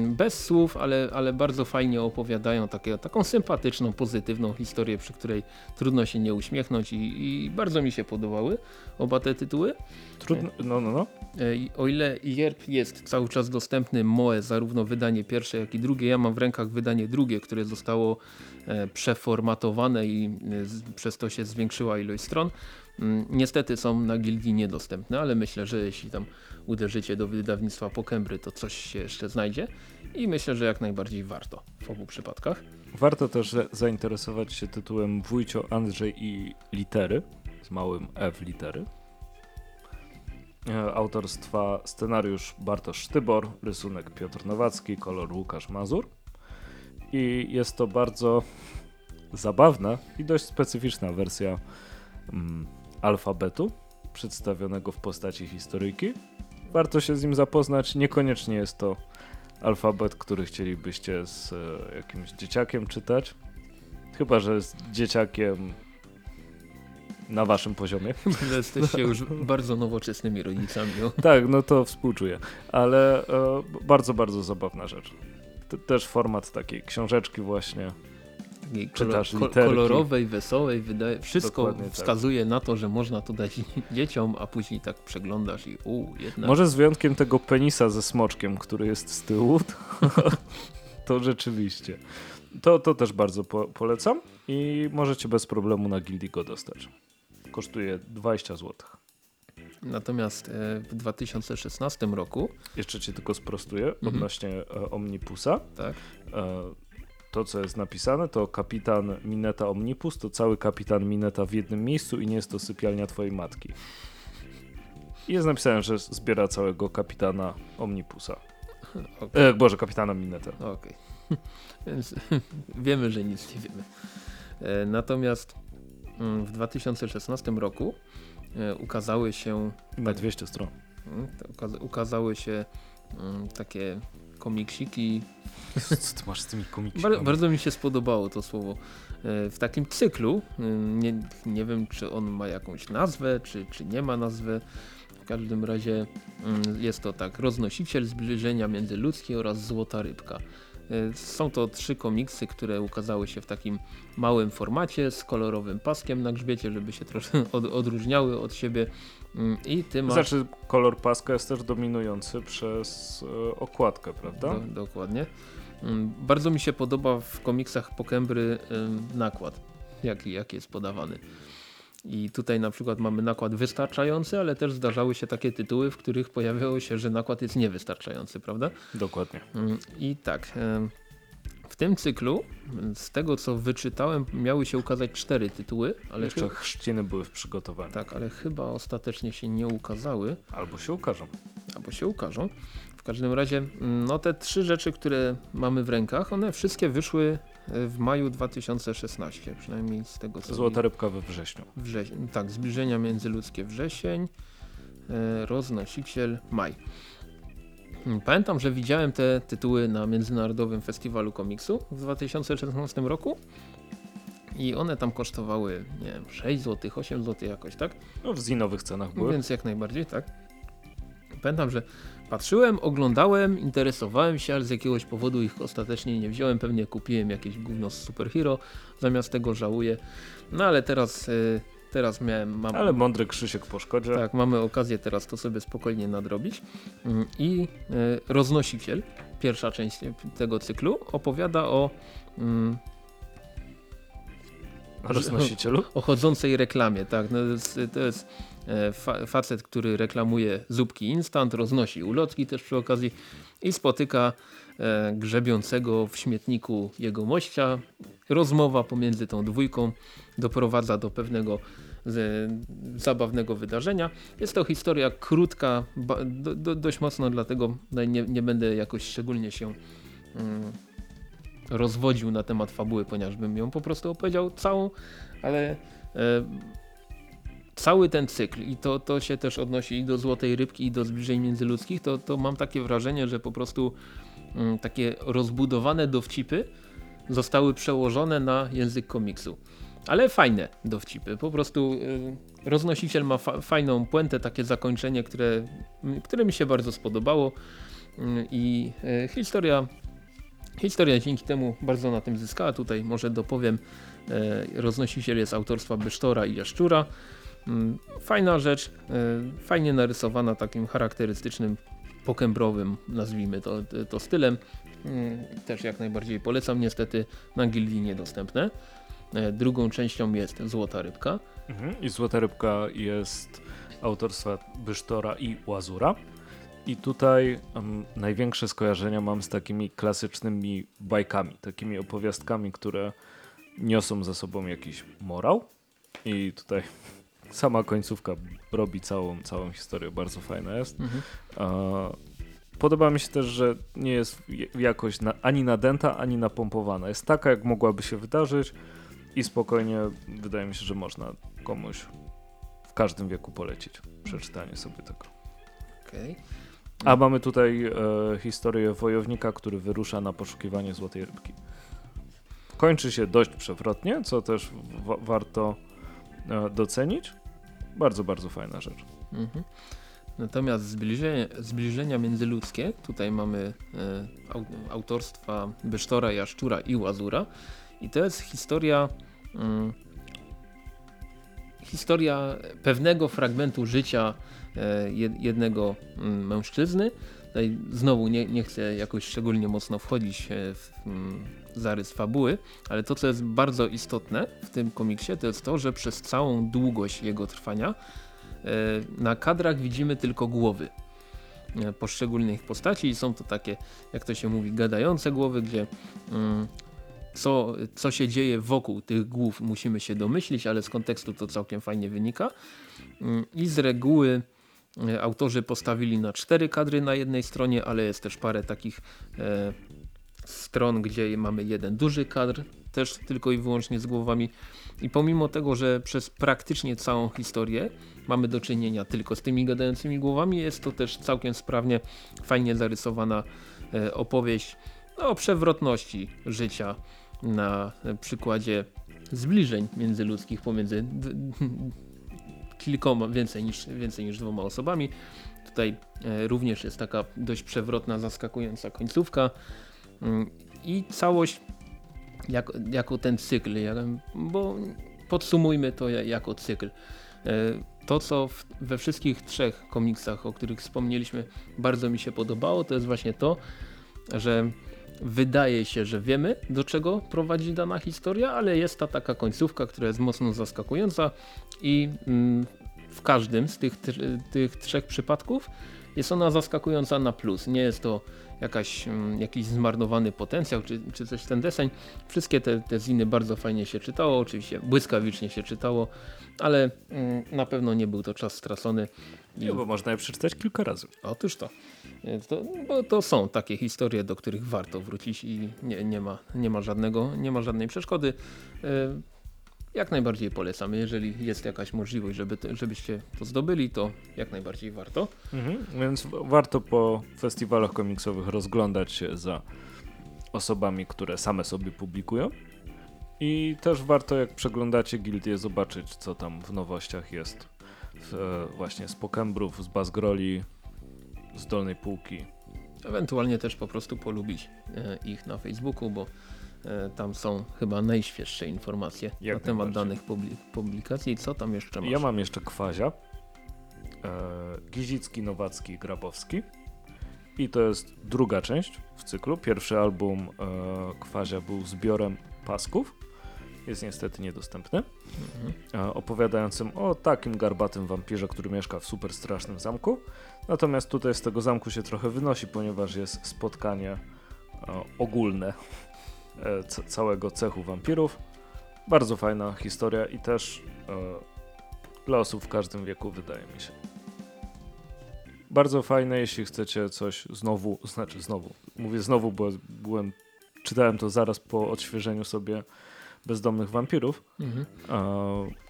bez słów, ale, ale bardzo fajnie opowiadają takie, taką sympatyczną, pozytywną historię, przy której trudno się nie uśmiechnąć i, i bardzo mi się podobały oba te tytuły. Trudno, no, no, no. E, o ile Jerp jest cały czas dostępny Moe, zarówno wydanie pierwsze, jak i drugie, ja mam w rękach wydanie drugie, które zostało e, przeformatowane i e, przez to się zwiększyła ilość stron. Mm, niestety są na gildii niedostępne, ale myślę, że jeśli tam uderzycie do wydawnictwa Pokembry, to coś się jeszcze znajdzie i myślę, że jak najbardziej warto w obu przypadkach. Warto też zainteresować się tytułem Wójcio Andrzej i litery, z małym F litery. E, autorstwa scenariusz Bartosz Sztybor, rysunek Piotr Nowacki, kolor Łukasz Mazur. I jest to bardzo zabawna i dość specyficzna wersja mm, alfabetu, przedstawionego w postaci historyjki. Warto się z nim zapoznać, niekoniecznie jest to alfabet, który chcielibyście z e, jakimś dzieciakiem czytać. Chyba, że z dzieciakiem na waszym poziomie. Jesteście już bardzo nowoczesnymi rodzicami. No. Tak, no to współczuję. Ale e, bardzo, bardzo zabawna rzecz. też format takiej książeczki właśnie takiej Czytasz kolorowej, wesołej, wydaje, wszystko Dokładnie tak. wskazuje tak. na to, że można to dać dzieciom, a później tak przeglądasz i u, jednak... Może z wyjątkiem tego penisa ze smoczkiem, który jest z tyłu, to, to rzeczywiście. To, to też bardzo po, polecam i możecie bez problemu na Gildii go dostać. Kosztuje 20 zł. Natomiast e, w 2016 roku. Jeszcze cię tylko sprostuję mhm. odnośnie e, Omnipusa. Tak. E, to, co jest napisane, to kapitan Mineta Omnipus, to cały kapitan Mineta w jednym miejscu i nie jest to sypialnia twojej matki. I jest napisane, że zbiera całego kapitana Omnipusa. Okay. E, Boże, kapitana Mineta. Okej. Okay. Więc wiemy, że nic nie wiemy. E, natomiast mm, w 2016 roku e, ukazały się... Na 200 stron. Mm, ukazały się mm, takie komiksiki. Co ty masz z tymi komiksikami? Bardzo, bardzo mi się spodobało to słowo. E, w takim cyklu, e, nie, nie wiem czy on ma jakąś nazwę, czy, czy nie ma nazwy. W każdym razie mm, jest to tak, roznosiciel zbliżenia międzyludzkie oraz złota rybka. E, są to trzy komiksy, które ukazały się w takim małym formacie z kolorowym paskiem na grzbiecie, żeby się troszkę od, odróżniały od siebie. Mm, I ty masz... Znaczy kolor paska jest też dominujący przez e, okładkę, prawda? Do, dokładnie. Mm, bardzo mi się podoba w komiksach Pokembry nakład, jaki, jaki jest podawany. I tutaj na przykład mamy nakład wystarczający, ale też zdarzały się takie tytuły, w których pojawiało się, że nakład jest niewystarczający, prawda? Dokładnie. Mm, I tak, tym cyklu, z tego co wyczytałem, miały się ukazać cztery tytuły. Ale Jeszcze chrzciny były w przygotowaniu. Tak, ale chyba ostatecznie się nie ukazały. Albo się ukażą. Albo się ukażą. W każdym razie, mm, no te trzy rzeczy, które mamy w rękach, one wszystkie wyszły e, w maju 2016, przynajmniej z tego co... Złota rybka we wrześniu. Wrzesień, tak, zbliżenia międzyludzkie wrzesień, e, roznosiciel maj. Pamiętam, że widziałem te tytuły na Międzynarodowym Festiwalu Komiksu w 2016 roku i one tam kosztowały, nie wiem, 6 zł, 8 zł jakoś, tak? No w zinowych cenach były. Więc jak najbardziej, tak. Pamiętam, że patrzyłem, oglądałem, interesowałem się, ale z jakiegoś powodu ich ostatecznie nie wziąłem. Pewnie kupiłem jakieś gówno z superhero, zamiast tego żałuję. No ale teraz... Yy, Teraz miałem... Mam, Ale mądry Krzysiek po szkodzie. Tak, mamy okazję teraz to sobie spokojnie nadrobić. Mm, I y, Roznosiciel, pierwsza część tego cyklu, opowiada o... Mm, Roznosicielu? O chodzącej reklamie, tak. No to jest, to jest e, fa facet, który reklamuje zupki instant, roznosi ulotki też przy okazji i spotyka e, grzebiącego w śmietniku jego mościa. Rozmowa pomiędzy tą dwójką doprowadza do pewnego z, zabawnego wydarzenia. Jest to historia krótka, do, do, dość mocno, dlatego nie, nie, będę jakoś szczególnie się mm, rozwodził na temat fabuły, ponieważ bym ją po prostu opowiedział całą, ale e, cały ten cykl i to, to się też odnosi i do Złotej Rybki i do zbliżeń międzyludzkich, to, to mam takie wrażenie, że po prostu takie rozbudowane dowcipy zostały przełożone na język komiksu. Ale fajne dowcipy, po prostu y, roznosiciel ma fa fajną puentę, takie zakończenie, które, które mi się bardzo spodobało y, i y, historia, historia dzięki temu bardzo na tym zyskała. Tutaj może dopowiem, y, roznosiciel jest autorstwa Bysztora i Jaszczura. Mm, fajna rzecz, fajnie narysowana takim charakterystycznym pokembrowym, nazwijmy to, to stylem. Y, też jak najbardziej polecam, niestety na gildii niedostępne. E, drugą częścią jest Złota Rybka. Mhm. I Złota Rybka jest autorstwa Bysztora i Łazura. I tutaj um, największe skojarzenia mam z takimi klasycznymi bajkami, takimi opowiastkami, które niosą za sobą jakiś morał. I tutaj sama końcówka robi całą, całą historię, bardzo fajna jest. Mhm. podoba mi się też, że nie jest jakoś na, ani nadęta, ani napompowana. Jest taka, jak mogłaby się wydarzyć i spokojnie wydaje mi się, że można komuś w każdym wieku polecić przeczytanie sobie tego. Okay. A mamy tutaj e, historię wojownika, który wyrusza na poszukiwanie złotej rybki. Kończy się dość przewrotnie, co też warto e, docenić. Bardzo, bardzo fajna rzecz. Mhm. Natomiast zbliżenie, zbliżenia międzyludzkie, tutaj mamy e, autorstwa Besztora, Jaszczura i Łazura, i to jest historia mm, historia pewnego fragmentu życia e, jednego mm, mężczyzny. Tutaj znowu nie, nie chcę jakoś szczególnie mocno wchodzić w mm, zarys fabuły, ale to co jest bardzo istotne w tym komiksie to jest to, że przez całą długość jego trwania e, na kadrach widzimy tylko głowy e, poszczególnych postaci i są to takie, jak to się mówi, gadające głowy, gdzie co, co się dzieje wokół tych głów musimy się domyślić, ale z kontekstu to całkiem fajnie wynika. Mm, I z reguły e, autorzy postawili na cztery kadry na jednej stronie, ale jest też parę takich e, stron, gdzie mamy jeden duży kadr, też tylko i wyłącznie z głowami. I pomimo tego, że przez praktycznie całą historię mamy do czynienia tylko z tymi gadającymi głowami, jest to też całkiem sprawnie, fajnie zarysowana e, opowieść o przewrotności życia na przykładzie zbliżeń międzyludzkich pomiędzy kilkoma, więcej niż, więcej niż dwoma osobami. Tutaj e, również jest taka dość przewrotna, zaskakująca końcówka mm, i całość jak, jako ten cykl, bo podsumujmy to jako cykl. E, to, co w, we wszystkich trzech komiksach, o których wspomnieliśmy, bardzo mi się podobało, to jest właśnie to, że wydaje się, że wiemy do czego prowadzi dana historia, ale jest ta taka końcówka, która jest mocno zaskakująca i mm, w każdym z tych, tych trzech przypadków jest ona zaskakująca na plus. Nie jest to jakaś, mm, jakiś zmarnowany potencjał, czy, czy coś ten deseń. Wszystkie te, te ziny bardzo fajnie się czytało, oczywiście błyskawicznie się czytało, ale mm, na pewno nie był to czas stracony. Nie, bo można je przeczytać kilka razy. Otóż to. To. Bo to są takie historie, do których warto wrócić i nie, nie, ma, nie, ma, żadnego, nie ma żadnej przeszkody. E, jak najbardziej polecamy. Jeżeli jest jakaś możliwość, żeby żebyście to zdobyli, to jak najbardziej warto. Mhm, więc warto po festiwalach komiksowych rozglądać się za osobami, które same sobie publikują. I też warto, jak przeglądacie gildię, zobaczyć, co tam w nowościach jest. E, właśnie z Pokembrów, z Bazgroli, z dolnej półki. Ewentualnie też po prostu polubić e, ich na Facebooku, bo E, tam są chyba najświeższe informacje Jak na temat danych publikacji. Co tam jeszcze masz? Ja mam jeszcze Kwazia, e, Gizicki, Nowacki, Grabowski. I to jest druga część w cyklu. Pierwszy album Kwazia był zbiorem pasków. Jest niestety niedostępny. Mhm. Opowiadającym o takim garbatym wampirze, który mieszka w super strasznym zamku. Natomiast tutaj z tego zamku się trochę wynosi, ponieważ jest spotkanie e, ogólne E, całego cechu wampirów. Bardzo fajna historia i też e, dla osób w każdym wieku wydaje mi się. Bardzo fajne, jeśli chcecie coś znowu, znaczy znowu, mówię znowu, bo byłem, czytałem to zaraz po odświeżeniu sobie bezdomnych wampirów. Mhm.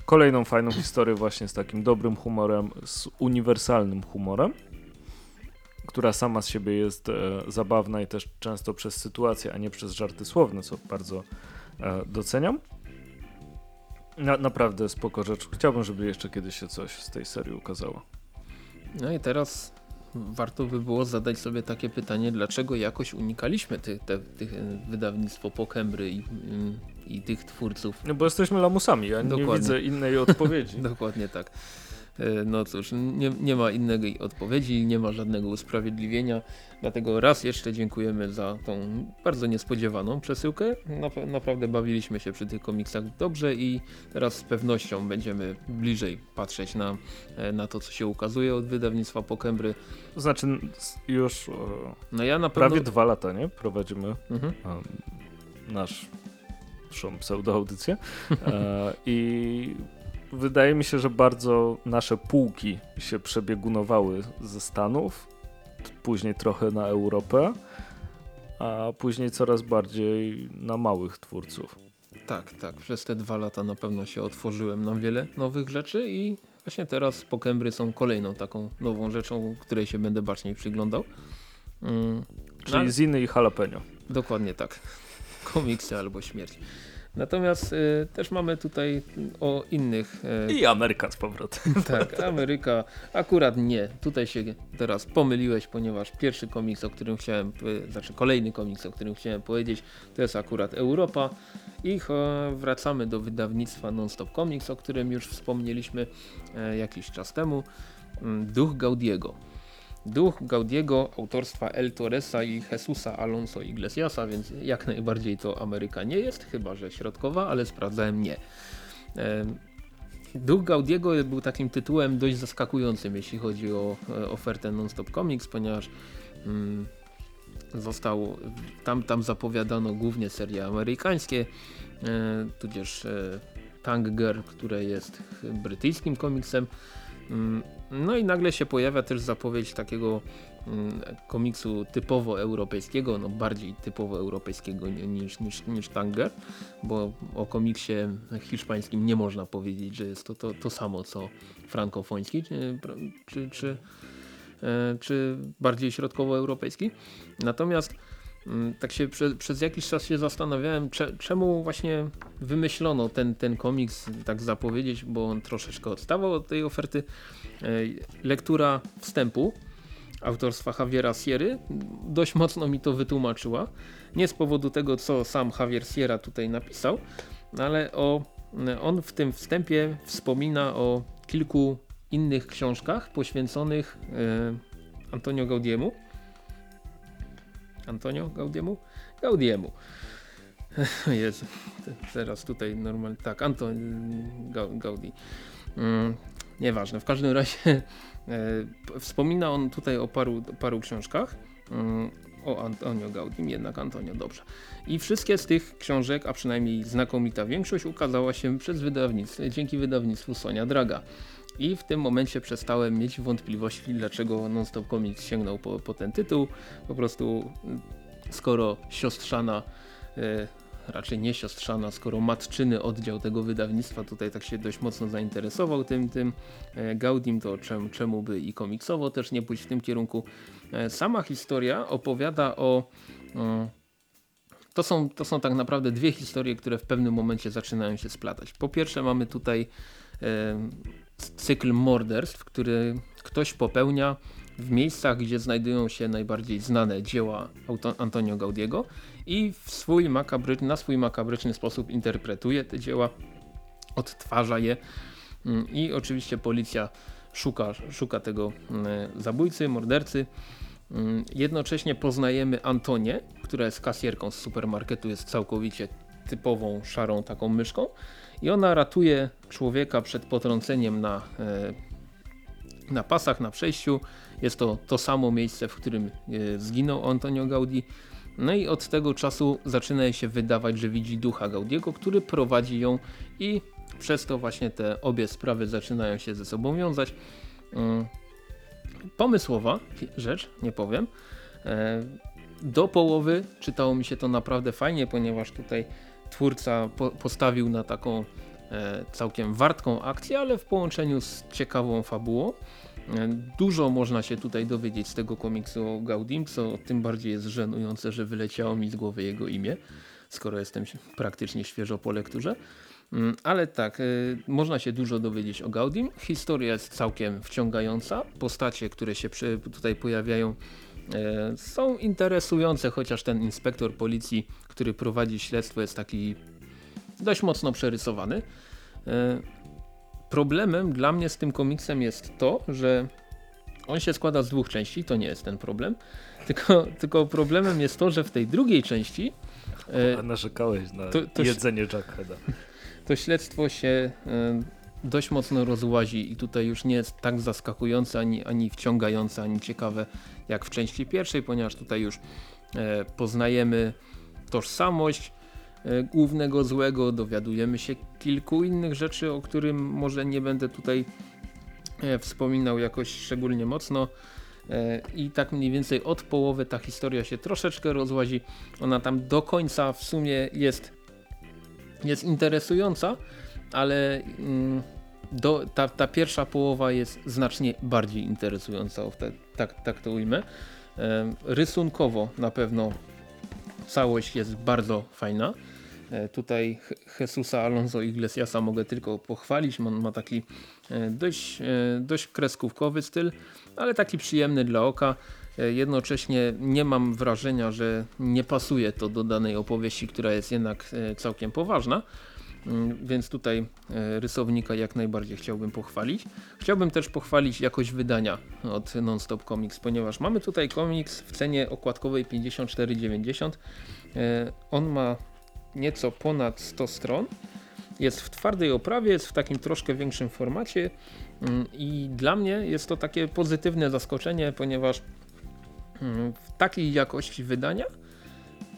Kolejną fajną historię właśnie z takim dobrym humorem, z uniwersalnym humorem która sama z siebie jest e, zabawna i też często przez sytuację, a nie przez żarty słowne, co bardzo e, doceniam. Na, naprawdę spoko rzecz. Chciałbym, żeby jeszcze kiedyś się coś z tej serii ukazało. No i teraz warto by było zadać sobie takie pytanie, dlaczego jakoś unikaliśmy tych, te, tych e, wydawnictwo Pokembry i, i tych twórców. No bo jesteśmy lamusami, ja Dokładnie. nie widzę innej odpowiedzi. Dokładnie tak. E, no cóż, nie, nie ma innej odpowiedzi, nie ma żadnego usprawiedliwienia, dlatego raz jeszcze dziękujemy za tą bardzo niespodziewaną przesyłkę. naprawdę bawiliśmy się przy tych komiksach dobrze i teraz z pewnością będziemy bliżej patrzeć na, e, na to, co się ukazuje od wydawnictwa Pokembry. To znaczy już no ja na pewno... prawie dwa lata, nie? Prowadzimy mhm. nasz naszą pseudoaudycję e, i wydaje mi się, że bardzo nasze półki się przebiegunowały ze Stanów, później trochę na Europę, a później coraz bardziej na małych twórców. Tak, tak. Przez te dwa lata na pewno się otworzyłem na wiele nowych rzeczy i właśnie teraz Pokembry są kolejną taką nową rzeczą, której się będę baczniej przyglądał. Mm. Czyli no, Ziny i Jalapeno. Dokładnie tak. Komiksy albo śmierć. Natomiast y, też mamy tutaj o innych... Y, I Ameryka z powrotem. Tak, Ameryka akurat nie. Tutaj się teraz pomyliłeś, ponieważ pierwszy komiks, o którym chciałem, znaczy kolejny komiks, o którym chciałem powiedzieć, to jest akurat Europa. I wracamy do wydawnictwa Nonstop Comics, o którym już wspomnieliśmy e, jakiś czas temu. Mm, Duch Gaudiego. Duch Gaudiego autorstwa El Torresa i Jesusa Alonso Iglesiasa, więc jak najbardziej to Ameryka nie jest, chyba że środkowa, ale sprawdzałem nie. Duch Gaudiego był takim tytułem dość zaskakującym, jeśli chodzi o e, ofertę Nonstop Comics, ponieważ mm, został, tam, tam zapowiadano głównie serie amerykańskie, e, tudzież e, Tank Girl, które jest brytyjskim komiksem. Mm, no i nagle się pojawia też zapowiedź takiego mm, komiksu typowo europejskiego, no bardziej typowo europejskiego niż, niż, niż Tanger, bo o komiksie hiszpańskim nie można powiedzieć, że jest to to, to samo co frankofoński, czy, czy, czy, e, czy bardziej środkowoeuropejski. Natomiast tak się prze, przez jakiś czas się zastanawiałem, cze, czemu właśnie wymyślono ten, ten komiks tak zapowiedzieć, bo on troszeczkę odstawał od tej oferty. E, lektura wstępu autorstwa Javiera Sierry dość mocno mi to wytłumaczyła. Nie z powodu tego, co sam Javier Sierra tutaj napisał, ale o, on w tym wstępie wspomina o kilku innych książkach poświęconych e, Antonio Gaudiemu. Antonio Gaudiemu? Gaudiemu. Jezu, teraz tutaj normalnie, tak, Anton Gaudi. Mm, nieważne, w każdym razie e, wspomina on tutaj o paru, paru książkach. Mm, o Antonio Gaudim, jednak Antonio dobrze. I wszystkie z tych książek, a przynajmniej znakomita większość, ukazała się przez wydawnictwo, dzięki wydawnictwu Sonia Draga. I w tym momencie przestałem mieć wątpliwości, dlaczego Nonstop Comics sięgnął po, po ten tytuł. Po prostu skoro siostrzana e, raczej nie siostrzana, skoro matczyny oddział tego wydawnictwa tutaj tak się dość mocno zainteresował tym, tym e, Gaudim, to czemu, czemu by i komiksowo też nie pójść w tym kierunku. E, sama historia opowiada o... Mm, to są, to są tak naprawdę dwie historie, które w pewnym momencie zaczynają się splatać. Po pierwsze mamy tutaj cykl morderstw, który ktoś popełnia w miejscach, gdzie znajdują się najbardziej znane dzieła Antonio Gaudiego i w swój makabryczny, na swój makabryczny sposób interpretuje te dzieła, odtwarza je mm, i oczywiście policja szuka, szuka tego mm, zabójcy, mordercy. Mm, jednocześnie poznajemy Antonię, która jest kasjerką z supermarketu, jest całkowicie typową szarą taką myszką i ona ratuje człowieka przed potrąceniem na, e, na pasach, na przejściu. Jest to to samo miejsce, w którym e, zginął Antonio Gaudi. No i od tego czasu zaczyna się wydawać, że widzi ducha Gaudiego, który prowadzi ją i przez to właśnie te obie sprawy zaczynają się ze sobą wiązać. Mm, pomysłowa rzecz, nie powiem. E, do połowy czytało mi się to naprawdę fajnie, ponieważ tutaj twórca postawił na taką e, całkiem wartką akcję, ale w połączeniu z ciekawą fabułą. E, dużo można się tutaj dowiedzieć z tego komiksu o Gaudim, co tym bardziej jest żenujące, że wyleciało mi z głowy jego imię, skoro jestem praktycznie świeżo po lekturze. Mm, ale tak, y, można się dużo dowiedzieć o Gaudim. Historia jest całkiem wciągająca. Postacie, które się tutaj pojawiają są interesujące, chociaż ten inspektor policji, który prowadzi śledztwo jest taki dość mocno przerysowany. Y, problemem dla mnie z tym komiksem jest to, że on się składa z dwóch części, to nie jest ten problem, tylko, tylko problemem jest to, że w tej drugiej części a narzekałeś na to, to jedzenie Jackheada to śledztwo się e, dość mocno rozłazi i tutaj już nie jest tak zaskakujące, ani, ani wciągające, ani ciekawe jak w części pierwszej, ponieważ tutaj już e, poznajemy tożsamość e, głównego złego, dowiadujemy się kilku innych rzeczy, o którym może nie będę tutaj wspominał jakoś szczególnie mocno i tak mniej więcej od połowy ta historia się troszeczkę rozłazi. Ona tam do końca w sumie jest jest interesująca, ale mm, do, ta, ta, pierwsza połowa jest znacznie bardziej interesująca, te, tak, tak to ujmę. Rysunkowo na pewno całość jest bardzo fajna. E, tutaj Jesusa Alonso Iglesiasa mogę tylko pochwalić. On ma taki e, dość, e, dość kreskówkowy styl, ale taki przyjemny dla oka. Jednocześnie nie mam wrażenia, że nie pasuje to do danej opowieści, która jest jednak całkiem poważna. Mm, więc tutaj e, rysownika jak najbardziej chciałbym pochwalić. Chciałbym też pochwalić jakość wydania od Nonstop Comics, ponieważ mamy tutaj komiks w cenie okładkowej 54,90. On ma nieco ponad 100 stron. Jest w twardej oprawie, jest w takim troszkę większym formacie mm, i dla mnie jest to takie pozytywne zaskoczenie, ponieważ w takiej jakości wydania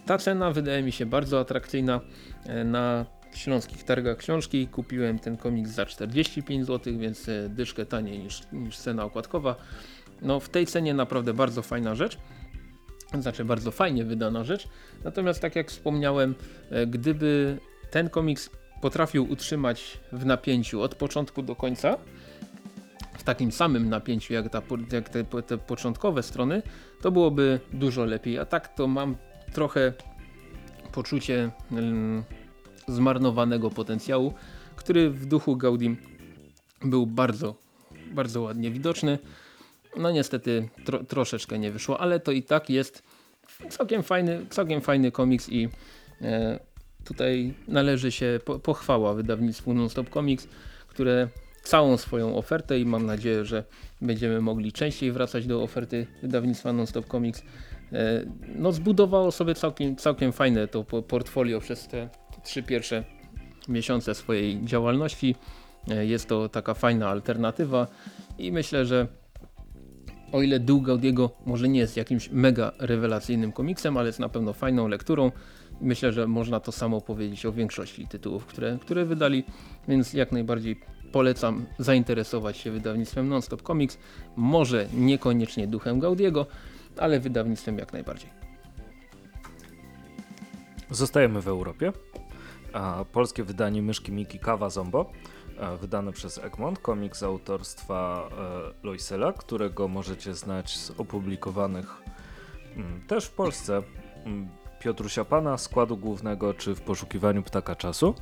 ta cena wydaje mi się bardzo atrakcyjna. E, na śląskich targach książki kupiłem ten komiks za 45 zł, więc e, dyszkę taniej niż, niż cena okładkowa. No w tej cenie naprawdę bardzo fajna rzecz. Znaczy bardzo fajnie wydana rzecz. Natomiast tak jak wspomniałem, e, gdyby ten komiks potrafił utrzymać w napięciu od początku do końca, w takim samym napięciu jak, ta, jak te, te początkowe strony, to byłoby dużo lepiej. A tak to mam trochę poczucie mm, zmarnowanego potencjału, który w duchu Gaudim był bardzo, bardzo ładnie widoczny. No niestety tro, troszeczkę nie wyszło, ale to i tak jest całkiem fajny, całkiem fajny komiks i e, tutaj należy się po, pochwała wydawnictwu Nonstop Comics, które całą swoją ofertę i mam nadzieję, że będziemy mogli częściej wracać do oferty wydawnictwa Nonstop Comics. e, no zbudowało sobie całkiem, całkiem fajne to portfolio przez te trzy pierwsze miesiące swojej działalności. E, jest to taka fajna alternatywa i myślę, że o ile Dół Gaudiego może nie jest jakimś mega rewelacyjnym komiksem, ale jest na pewno fajną lekturą. Myślę, że można to samo powiedzieć o większości tytułów, które, które wydali, więc jak najbardziej polecam zainteresować się wydawnictwem Nonstop Comics. Może niekoniecznie duchem Gaudiego, ale wydawnictwem jak najbardziej. Zostajemy w Europie. Polskie wydanie Myszki Miki Kawa Zombo E, wydane przez Egmont, komiks autorstwa e, Loisela, którego możecie znać z opublikowanych mm, też w Polsce mm, Piotrusia Pana, składu głównego czy w poszukiwaniu ptaka czasu.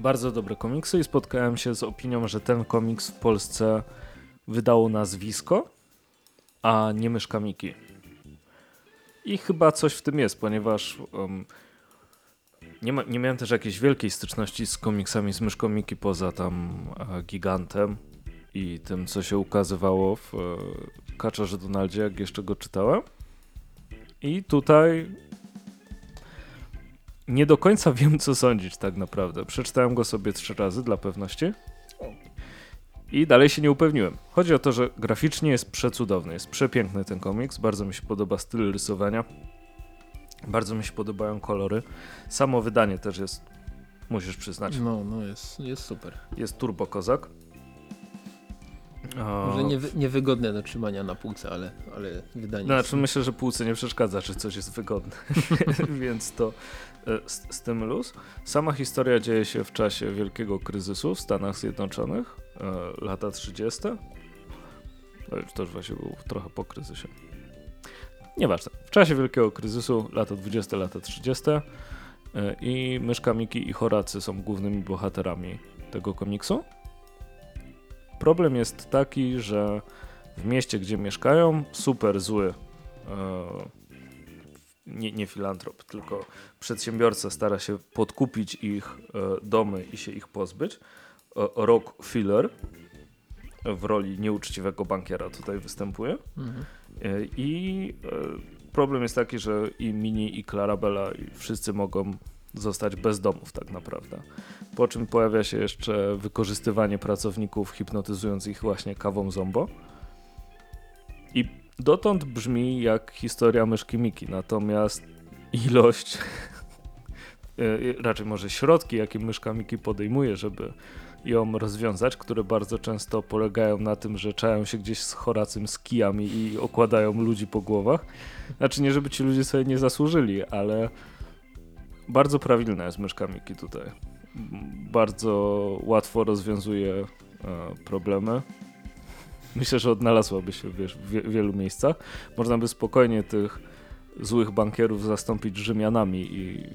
Bardzo dobre komiksy i spotkałem się z opinią, że ten komiks w Polsce wydało nazwisko, a nie myszka Miki. I chyba coś w tym jest, ponieważ um, nie, ma, nie miałem też jakiejś wielkiej styczności z komiksami z myszką Miki poza tam e, Gigantem i tym, co się ukazywało w e, Kaczorze Donaldzie, jak jeszcze go czytałem. I tutaj nie do końca wiem, co sądzić tak naprawdę. Przeczytałem go sobie trzy razy dla pewności i dalej się nie upewniłem. Chodzi o to, że graficznie jest przecudowny, jest przepiękny ten komiks, bardzo mi się podoba styl rysowania. Bardzo mi się podobają kolory. Samo wydanie też jest, musisz przyznać. No, no jest, jest super. Jest turbo kozak. Może nie, niewygodne do trzymania na półce, ale, ale wydanie. Znaczy, jest... myślę, że półce nie przeszkadza, czy coś jest wygodne, więc to e, z, z, tym luz. Sama historia dzieje się w czasie wielkiego kryzysu w Stanach Zjednoczonych, e, lata 30. To już też właśnie był trochę po kryzysie. Nieważne. W czasie wielkiego kryzysu, lata 20, lata 30 e, i Myszka Miki i Horacy są głównymi bohaterami tego komiksu. Problem jest taki, że w mieście, gdzie mieszkają, super zły e, nie, nie filantrop, tylko przedsiębiorca stara się podkupić ich e, domy i się ich pozbyć. Rock Filler w roli nieuczciwego bankiera tutaj występuje. Mhm. I e, problem jest taki, że i Mini, i Clarabella, i wszyscy mogą zostać bez domów tak naprawdę. Po czym pojawia się jeszcze wykorzystywanie pracowników, hipnotyzując ich właśnie kawą zombo. I dotąd brzmi jak historia myszki Miki, natomiast ilość, e, raczej może środki, jakie myszka Miki podejmuje, żeby ją rozwiązać, które bardzo często polegają na tym, że czają się gdzieś z Horacym z kijami i okładają ludzi po głowach. Znaczy nie, żeby ci ludzie sobie nie zasłużyli, ale bardzo prawilna jest myszka Miki tutaj. Bardzo łatwo rozwiązuje e, problemy. Myślę, że odnalazłaby się wiesz, w wielu miejscach. Można by spokojnie tych złych bankierów zastąpić Rzymianami i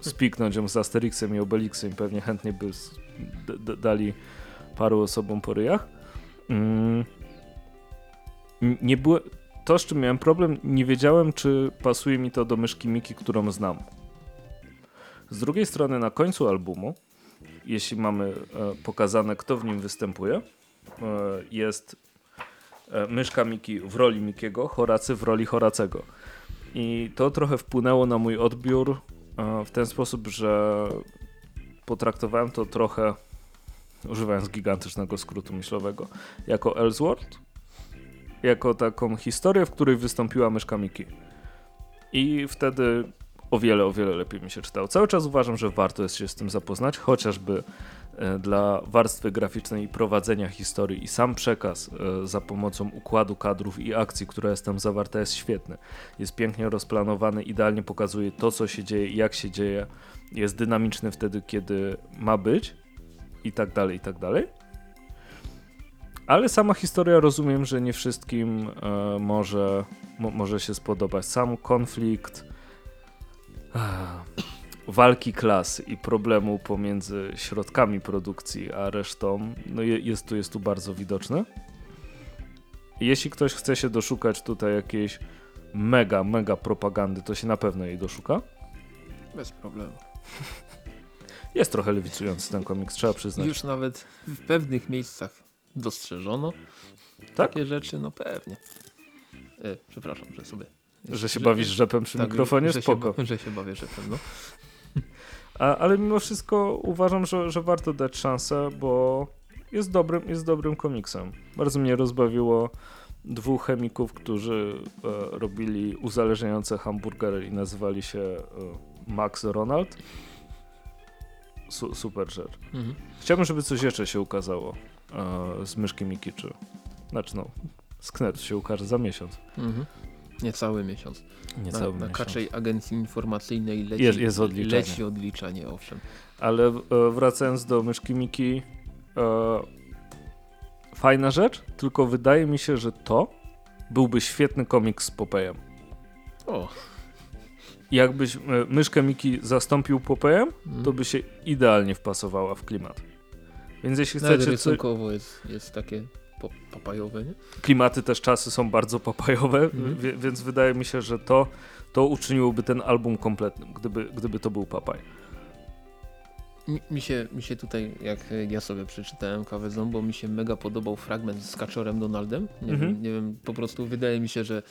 spiknąć ją z Asterixem i Obelixem. Pewnie chętnie by dali paru osobom po ryjach. Mm. Nie było, to, z czym miałem problem, nie wiedziałem, czy pasuje mi to do myszki Miki, którą znam. Z drugiej strony, na końcu albumu, jeśli mamy e, pokazane, kto w nim występuje, e, jest e, myszka Miki w roli Mikiego, Horacy w roli Horacego. I to trochę wpłynęło na mój odbiór w ten sposób, że potraktowałem to trochę, używając gigantycznego skrótu myślowego, jako Ellsworth, jako taką historię, w której wystąpiła myszka Miki. I wtedy o wiele, o wiele lepiej mi się czytało. Cały czas uważam, że warto jest się z tym zapoznać, chociażby e, dla warstwy graficznej i prowadzenia historii i sam przekaz e, za pomocą układu kadrów i akcji, która jest tam zawarta jest świetny. Jest pięknie rozplanowany, idealnie pokazuje to, co się dzieje jak się dzieje jest dynamiczny wtedy, kiedy ma być i tak dalej, i tak dalej. Ale sama historia rozumiem, że nie wszystkim e, może, mo, może się spodobać. Sam konflikt walki klas i problemu pomiędzy środkami produkcji a resztą no je, jest, tu, jest tu bardzo widoczny. Jeśli ktoś chce się doszukać tutaj jakiejś mega, mega propagandy, to się na pewno jej doszuka. Bez problemu. Jest trochę lewicujący ten komiks, trzeba przyznać. Już nawet w pewnych miejscach dostrzeżono tak? takie rzeczy, no pewnie. E, przepraszam, że sobie... Że się bawisz rzepem przy tak, mikrofonie? że Spoko. Się, że się bawię rzepem, no. A, ale mimo wszystko uważam, że, że warto dać szansę, bo jest dobrym, jest dobrym komiksem. Bardzo mnie rozbawiło dwóch chemików, którzy e, robili uzależniające hamburgery i nazywali się e, Max Ronald. Su, super rzecz. Mhm. Chciałbym, żeby coś jeszcze się ukazało e, z myszki Miki, czy... Znaczy no, z Knet się ukaże za miesiąc. Mhm. Niecały miesiąc. Niecały na, na miesiąc. kaczej agencji informacyjnej leci, Jest- jest odliczanie. leci odliczanie, owszem. Ale e, wracając do myszki Miki, e, fajna rzecz, tylko wydaje mi się, że to byłby świetny komiks z Popejem. O, Jakbyś e, myszkę Miki zastąpił Popejem, mhm. to by się idealnie wpasowała w klimat. Więc jeśli Nawet chcecie... Co... rysunkowo jest, jest takie po, papajowe, nie? Klimaty też czasy są bardzo papajowe, Mhm. wie, więc wydaje mi się, że to, to uczyniłoby ten album kompletnym, gdyby, gdyby to był papaj. Mi, mi, się, mi się tutaj, jak ja sobie przeczytałem Kawę Zombo, mi się mega podobał fragment z Kaczorem Donaldem. Nie, Mhm. wiem, nie wiem, po prostu wydaje mi się, że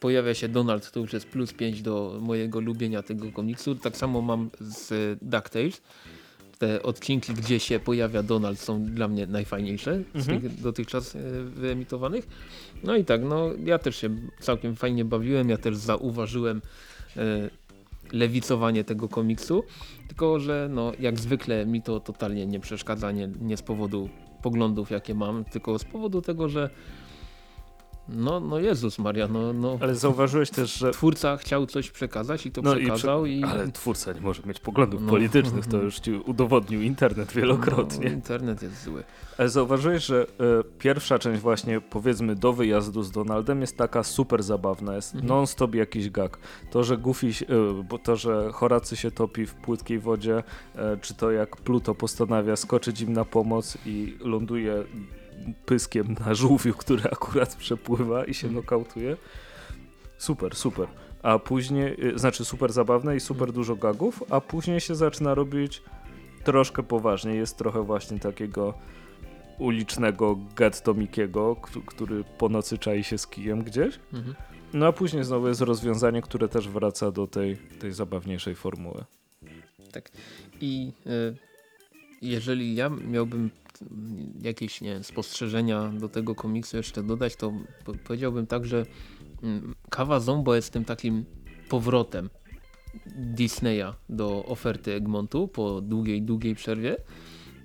pojawia się Donald, to już jest plus 5 do mojego lubienia tego komiksu. Tak samo mam z DuckTales. Te odcinki, gdzie się pojawia Donald są dla mnie najfajniejsze z Mhm. tych dotychczas e, wyemitowanych. No i tak, no ja też się całkiem fajnie bawiłem, ja też zauważyłem e, lewicowanie tego komiksu, tylko że no jak zwykle mi to totalnie nie przeszkadza, nie, nie z powodu poglądów jakie mam, tylko z powodu tego, że no, no Jezus Maria, no, no Ale zauważyłeś też, że twórca chciał coś przekazać i to No i przekazał i, Ale twórca nie może mieć poglądów No. politycznych, to już ci udowodnił internet wielokrotnie. No, internet jest zły. Ale zauważyłeś, że e, pierwsza część właśnie powiedzmy do wyjazdu z Donaldem jest taka super zabawna, jest Mhm. non-stop jakiś gag. To, że Goofy, e, bo to, że Horacy się topi w płytkiej wodzie, e, czy to jak Pluto postanawia skoczyć im na pomoc i ląduje pyskiem na żółwiu, który akurat przepływa i się Mhm. nokautuje. Super, super. A później, y, znaczy super zabawne i super dużo gagów, a później się zaczyna robić troszkę poważnie. Jest trochę właśnie takiego ulicznego getto Mikiego, k- który po nocy czai się z kijem gdzieś. Mhm. No a później znowu jest rozwiązanie, które też wraca do tej, tej zabawniejszej formuły. I y, jeżeli ja miałbym jakieś nie spostrzeżenia do tego komiksu jeszcze dodać, to po- powiedziałbym tak, że mm, Kawa Zombo jest tym takim powrotem Disneya do oferty Egmontu po długiej, długiej przerwie.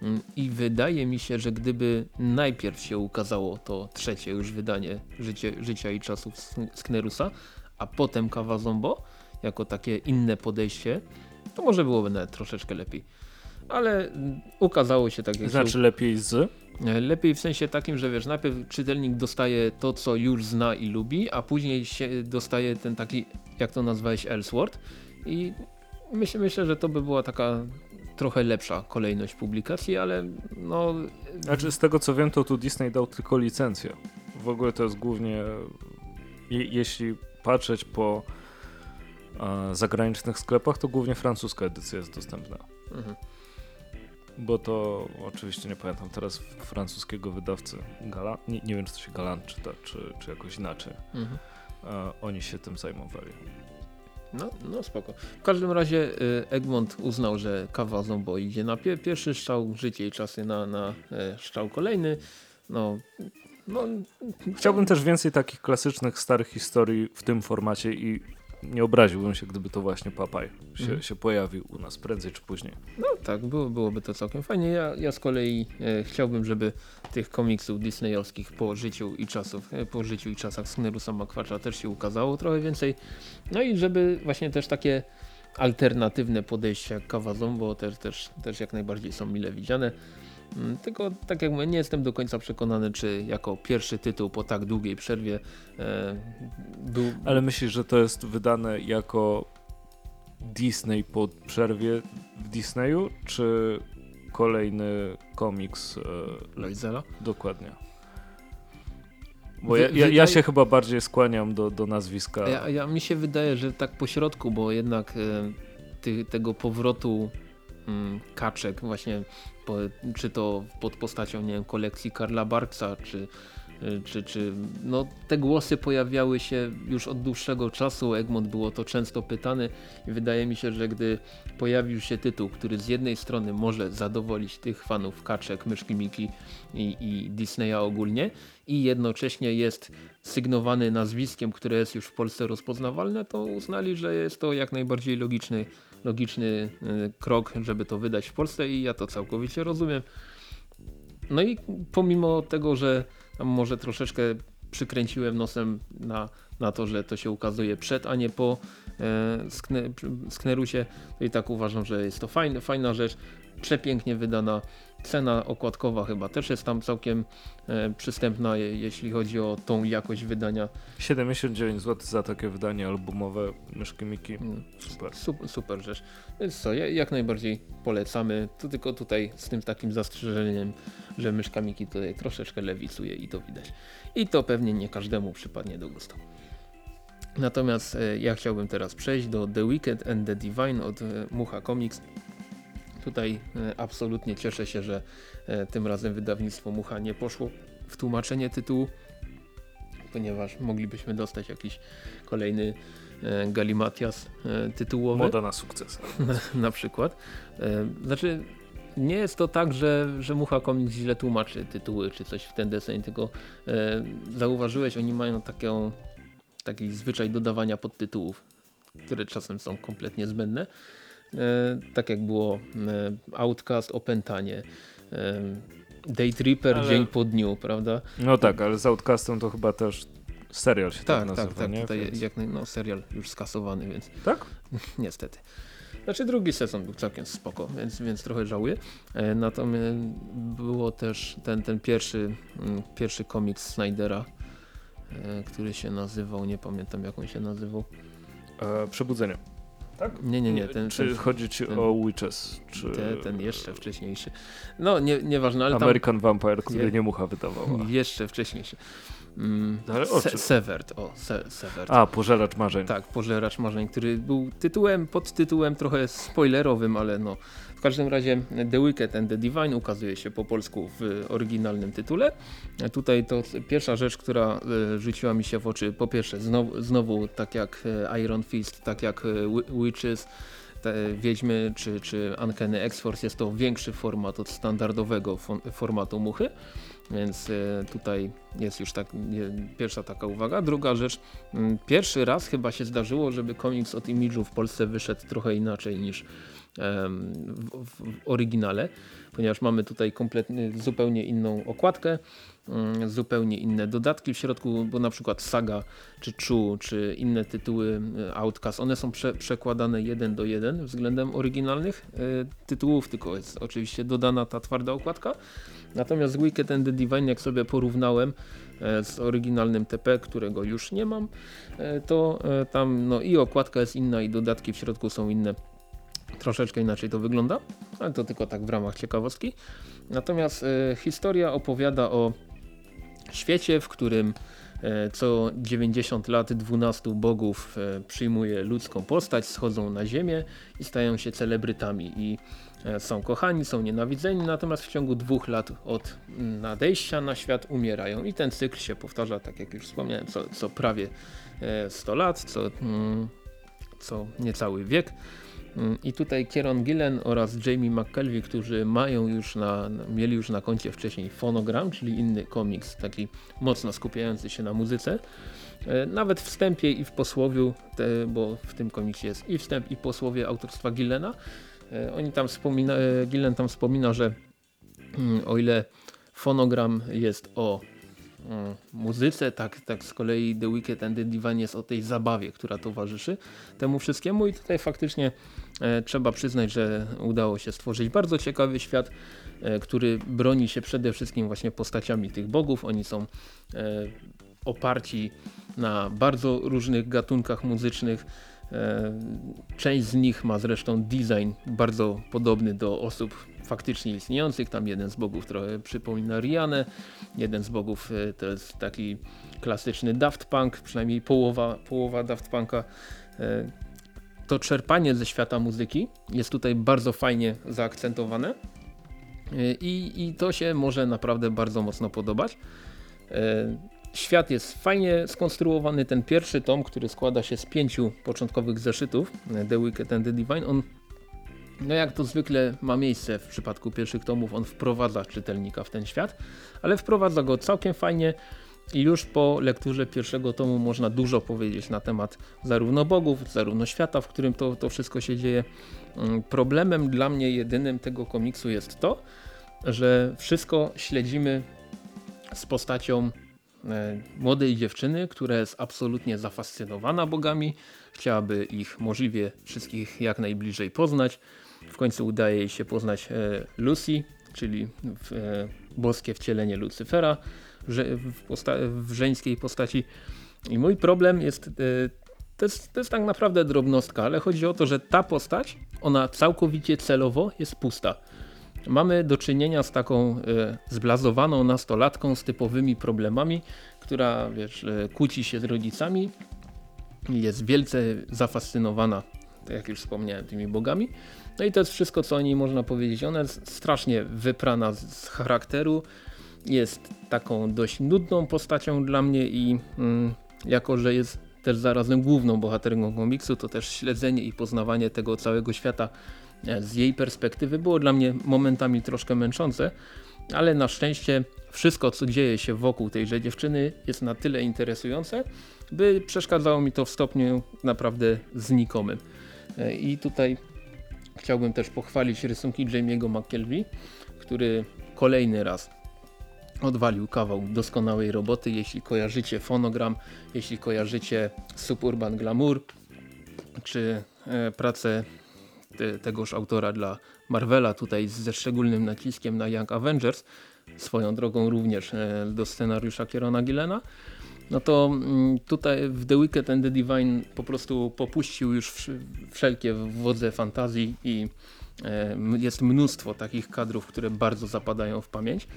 Mm, I wydaje mi się, że gdyby najpierw się ukazało to trzecie już wydanie Życie, Życia i Czasów Sk- Sknerusa, a potem Kawa Zombo, jako takie inne podejście, to może byłoby nawet troszeczkę lepiej. Ale ukazało się tak jak Znaczy się lepiej z... E, Lepiej w sensie takim, że wiesz, najpierw czytelnik dostaje to, co już zna i lubi, a później się dostaje ten taki, jak to nazwałeś, Ellsworth i myślę, myślę, że to by była taka trochę lepsza kolejność publikacji, ale no Znaczy z tego co wiem, to tu Disney dał tylko licencję. W ogóle to jest głównie, je, jeśli patrzeć po e, zagranicznych sklepach, to głównie francuska edycja jest dostępna. mhm. Bo to oczywiście nie pamiętam teraz francuskiego wydawcy Galan, nie, nie wiem czy to się Galan czyta, czy, czy jakoś inaczej. Mhm. Oni się tym zajmowali. No, no spoko. W każdym razie y, Egmont uznał, że kawa Zombo idzie na pie pierwszy strzał, życie i czasy na, na e, strzał kolejny. No, no Chciałbym też więcej takich klasycznych, starych historii w tym formacie i nie obraziłbym się, gdyby to właśnie Papaj się, Mhm. się pojawił u nas prędzej czy później. No tak, było, byłoby to całkiem fajnie. Ja, ja z kolei e, chciałbym, żeby tych komiksów disneyowskich po życiu i czasów, e, po życiu i czasach Sknerusa Makwacza też się ukazało trochę więcej. No i żeby właśnie też takie alternatywne podejścia jak Kawa Zombo też, też, też jak najbardziej są mile widziane. Mm, Tylko tak jak mówię, nie jestem do końca przekonany, czy jako pierwszy tytuł po tak długiej przerwie e, był... Ale myślisz, że to jest wydane jako Disney po przerwie w Disneyu, czy kolejny komiks? E, Loizela? dokładnie. Bo ja, ja, ja się chyba bardziej skłaniam do, do nazwiska. Ja, ja, mi się wydaje, że tak po środku, bo jednak e, ty, tego powrotu mm, kaczek właśnie, po, czy to pod postacią nie wiem, kolekcji Karla Barksa, czy czy, czy no, te głosy pojawiały się już od dłuższego czasu, Egmont było to często pytany i wydaje mi się, że gdy pojawił się tytuł, który z jednej strony może zadowolić tych fanów kaczek, myszki Miki i, i Disneya ogólnie i jednocześnie jest sygnowany nazwiskiem, które jest już w Polsce rozpoznawalne, to uznali, że jest to jak najbardziej logiczny, logiczny y, krok, żeby to wydać w Polsce i ja to całkowicie rozumiem. No i pomimo tego, że może troszeczkę przykręciłem nosem na, na to, że to się ukazuje przed, a nie po e, skne, Sknerusie, to i tak uważam, że jest to fajne, fajna rzecz, przepięknie wydana. Cena okładkowa chyba też jest tam całkiem e, przystępna, jeśli chodzi o tą jakość wydania. 79 zł za takie wydanie albumowe myszki Miki. Mm, super. Super, super rzecz. Więc co, jak najbardziej polecamy. To tylko tutaj z tym takim zastrzeżeniem, że myszka Miki tutaj troszeczkę lewicuje i to widać. I to pewnie nie każdemu przypadnie do gustu. Natomiast e, ja chciałbym teraz przejść do The Wicked and the Divine od e, Mucha Comics. Tutaj e, absolutnie cieszę się, że e, tym razem wydawnictwo Mucha nie poszło w tłumaczenie tytułu, ponieważ moglibyśmy dostać jakiś kolejny e, galimatias tytułowy. Moda na sukces. Na, na przykład. Znaczy nie jest to tak, że, że Mucha Comics źle tłumaczy tytuły czy coś w ten deseń, tylko e, zauważyłeś, oni mają taką, taki zwyczaj dodawania podtytułów, które czasem są kompletnie zbędne. E, tak jak było e, Outcast, Opętanie, e, Day Tripper ale... dzień po dniu, prawda? No tak, ale z Outcastem to chyba też serial się tak, tak nazywa, Tak, tak, nie? tutaj więc... jak, no, serial już skasowany, więc... Tak? Niestety. Znaczy drugi sezon był całkiem spoko, więc, więc trochę żałuję. Natomiast było też ten, ten pierwszy, mm, pierwszy komiks Snydera, który się nazywał, nie pamiętam jak on się nazywał. E, Przebudzenie. Tak? Nie, nie, nie. Ten, czy ten, chodzi ci ten, o Witches? Czy... Ten, ten jeszcze wcześniejszy. No, nie, nieważne, ale American tam... Vampire, który nie mucha wydawała. Jeszcze wcześniejszy. Mm, ale o Se Severt, o, Se Severt. A, Pożeracz Marzeń. Tak, Pożeracz Marzeń, który był tytułem, pod tytułem trochę spoilerowym, ale no każdym razie The Wicked and the Divine ukazuje się po polsku w oryginalnym tytule. Tutaj to pierwsza rzecz, która e, rzuciła mi się w oczy, po pierwsze znowu, znowu tak jak e, Iron Fist, tak jak e, Witches, Wiedźmy czy, czy Uncanny X-Force jest to większy format od standardowego formatu muchy. Więc tutaj jest już tak, pierwsza taka uwaga. Druga rzecz, pierwszy raz chyba się zdarzyło, żeby komiks od Image'u w Polsce wyszedł trochę inaczej niż w, oryginale, ponieważ mamy tutaj kompletnie zupełnie inną okładkę, mm, zupełnie inne dodatki w środku, bo na przykład Saga, czy Chu, czy inne tytuły e, Outcast, one są prze, przekładane jeden do jeden względem oryginalnych e, tytułów, tylko jest oczywiście dodana ta twarda okładka. Natomiast Wicked and the Divine, jak sobie porównałem e, z oryginalnym TP, którego już nie mam, to tam no, i okładka jest inna i dodatki w środku są inne troszeczkę inaczej to wygląda, ale to tylko tak w ramach ciekawostki. Natomiast e, historia opowiada o świecie, w którym e, co 90 lat 12 bogów e, przyjmuje ludzką postać, schodzą na ziemię i stają się celebrytami i e, są kochani, są nienawidzeni, natomiast w ciągu dwóch lat od nadejścia na świat umierają i ten cykl się powtarza, tak jak już wspomniałem, co, co prawie 100 e, lat, co, mm, co niecały wiek. Mm, I tutaj Kieron Gillen oraz Jamie McKelvey, którzy mają już na, mieli już na koncie wcześniej Phonogram, czyli inny komiks, taki mocno skupiający się na muzyce. E, nawet w wstępie i w posłowiu, te, bo w tym komiksie jest i wstęp i posłowie autorstwa Gillena. E, oni tam wspomina, e, Gillen tam wspomina, że mm, o ile fonogram jest o muzyce, tak, tak z kolei The Wicked and the Divine jest o tej zabawie, która towarzyszy temu wszystkiemu i tutaj faktycznie e, trzeba przyznać, że udało się stworzyć bardzo ciekawy świat, e, który broni się przede wszystkim właśnie postaciami tych bogów. Oni są e, oparci na bardzo różnych gatunkach muzycznych. Część z nich ma zresztą design bardzo podobny do osób faktycznie istniejących. Tam jeden z bogów trochę przypomina Rianę, jeden z bogów e, to jest taki klasyczny Daft Punk, przynajmniej połowa, połowa Daft Punka. E, to czerpanie ze świata muzyki jest tutaj bardzo fajnie zaakcentowane e, i, i to się może naprawdę bardzo mocno podobać. Świat jest fajnie skonstruowany. Ten pierwszy tom, który składa się z pięciu początkowych zeszytów, The Wicked and the Divine, on no jak to zwykle ma miejsce w przypadku pierwszych tomów, on wprowadza czytelnika w ten świat, ale wprowadza go całkiem fajnie i już po lekturze pierwszego tomu można dużo powiedzieć na temat zarówno bogów, zarówno świata, w którym to, to wszystko się dzieje. Mm, problemem dla mnie jedynym tego komiksu jest to, że wszystko śledzimy z postacią e, młodej dziewczyny, która jest absolutnie zafascynowana bogami, chciałaby ich możliwie wszystkich jak najbliżej poznać. W końcu udaje jej się poznać e, Lucy, czyli w, e, boskie wcielenie Lucyfera w, w żeńskiej postaci. I mój problem jest, e, to jest, to jest tak naprawdę drobnostka, ale chodzi o to, że ta postać, ona całkowicie celowo jest pusta. Mamy do czynienia z taką zblazowaną nastolatką z typowymi problemami, która wiesz, kłóci się z rodzicami, jest wielce zafascynowana, tak jak już wspomniałem, tymi bogami. No i to jest wszystko, co o niej można powiedzieć. Ona jest strasznie wyprana z charakteru, jest taką dość nudną postacią dla mnie i mm, jako, że jest też zarazem główną bohaterką komiksu, to też śledzenie i poznawanie tego całego świata e, z jej perspektywy było dla mnie momentami troszkę męczące, ale na szczęście wszystko co dzieje się wokół tejże dziewczyny jest na tyle interesujące, by przeszkadzało mi to w stopniu naprawdę znikomym. E, I tutaj chciałbym też pochwalić rysunki Jamie'ego McKelvey, który kolejny raz odwalił kawał doskonałej roboty. Jeśli kojarzycie Fonogram, jeśli kojarzycie Suburban Glamour, czy e, pracę te, tegoż autora dla Marvela, tutaj ze szczególnym naciskiem na Young Avengers, swoją drogą również e, do scenariusza Kierona Gillena, no to mm, tutaj w The Wicked and the Divine po prostu popuścił już wszelkie wodze fantazji i e, jest mnóstwo takich kadrów, które bardzo zapadają w pamięć.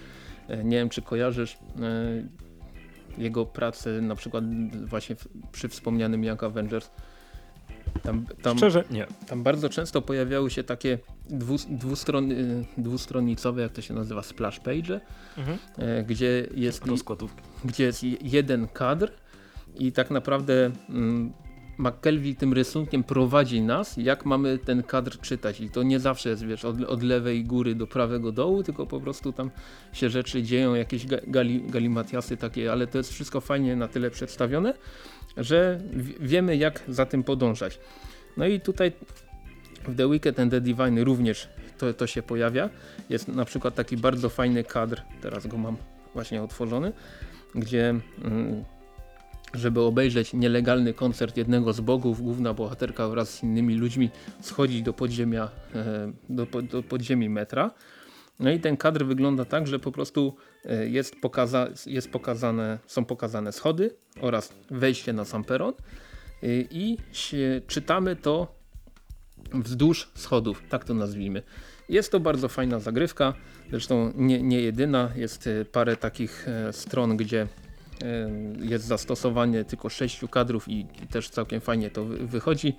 E, nie wiem, czy kojarzysz e, jego pracę na przykład właśnie przy wspomnianym Young Avengers. Tam, tam, Szczerze nie. Tam bardzo często pojawiały się takie dwustron, dwustronnicowe, jak to się nazywa, splash page, mhm. E, gdzie, jest, gdzie jest jeden kadr i tak naprawdę mm, McKelvey tym rysunkiem prowadzi nas, jak mamy ten kadr czytać i to nie zawsze jest wiesz, od, od lewej góry do prawego dołu, tylko po prostu tam się rzeczy dzieją, jakieś gali, galimatiasy takie, ale to jest wszystko fajnie na tyle przedstawione, że wiemy jak za tym podążać. No i tutaj w The Wicked and the Divine również to, to się pojawia. Jest na przykład taki bardzo fajny kadr, teraz go mam właśnie otworzony, gdzie... Mm, żeby obejrzeć nielegalny koncert jednego z bogów, główna bohaterka wraz z innymi ludźmi schodzi do podziemia, e, do, do podziemi metra. No i ten kadr wygląda tak, że po prostu jest, pokaza jest pokazane, są pokazane schody oraz wejście na sam peron e, i czytamy to wzdłuż schodów, tak to nazwijmy. Jest to bardzo fajna zagrywka, zresztą nie, nie jedyna, jest parę takich stron, gdzie jest zastosowanie tylko sześciu kadrów i, też całkiem fajnie to wychodzi.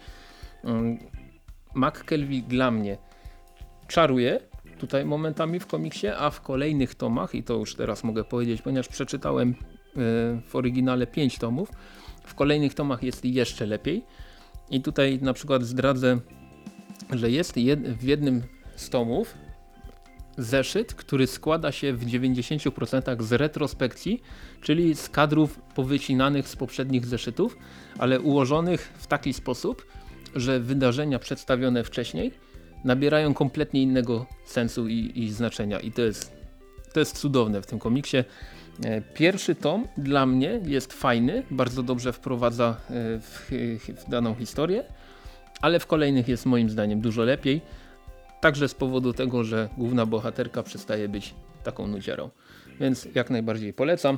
McKelvey dla mnie czaruje tutaj momentami w komiksie, a w kolejnych tomach, i to już teraz mogę powiedzieć, ponieważ przeczytałem e, w oryginale 5 tomów, w kolejnych tomach jest jeszcze lepiej. I tutaj na przykład zdradzę, że jest w jednym z tomów zeszyt, który składa się w 90% z retrospekcji, czyli z kadrów powycinanych z poprzednich zeszytów, ale ułożonych w taki sposób, że wydarzenia przedstawione wcześniej nabierają kompletnie innego sensu i, i znaczenia i to jest, to jest cudowne w tym komiksie. E, pierwszy tom dla mnie jest fajny, bardzo dobrze wprowadza e, w, w daną historię, ale w kolejnych jest moim zdaniem dużo lepiej. Także z powodu tego, że główna bohaterka przestaje być taką nudziarą. Więc jak najbardziej polecam.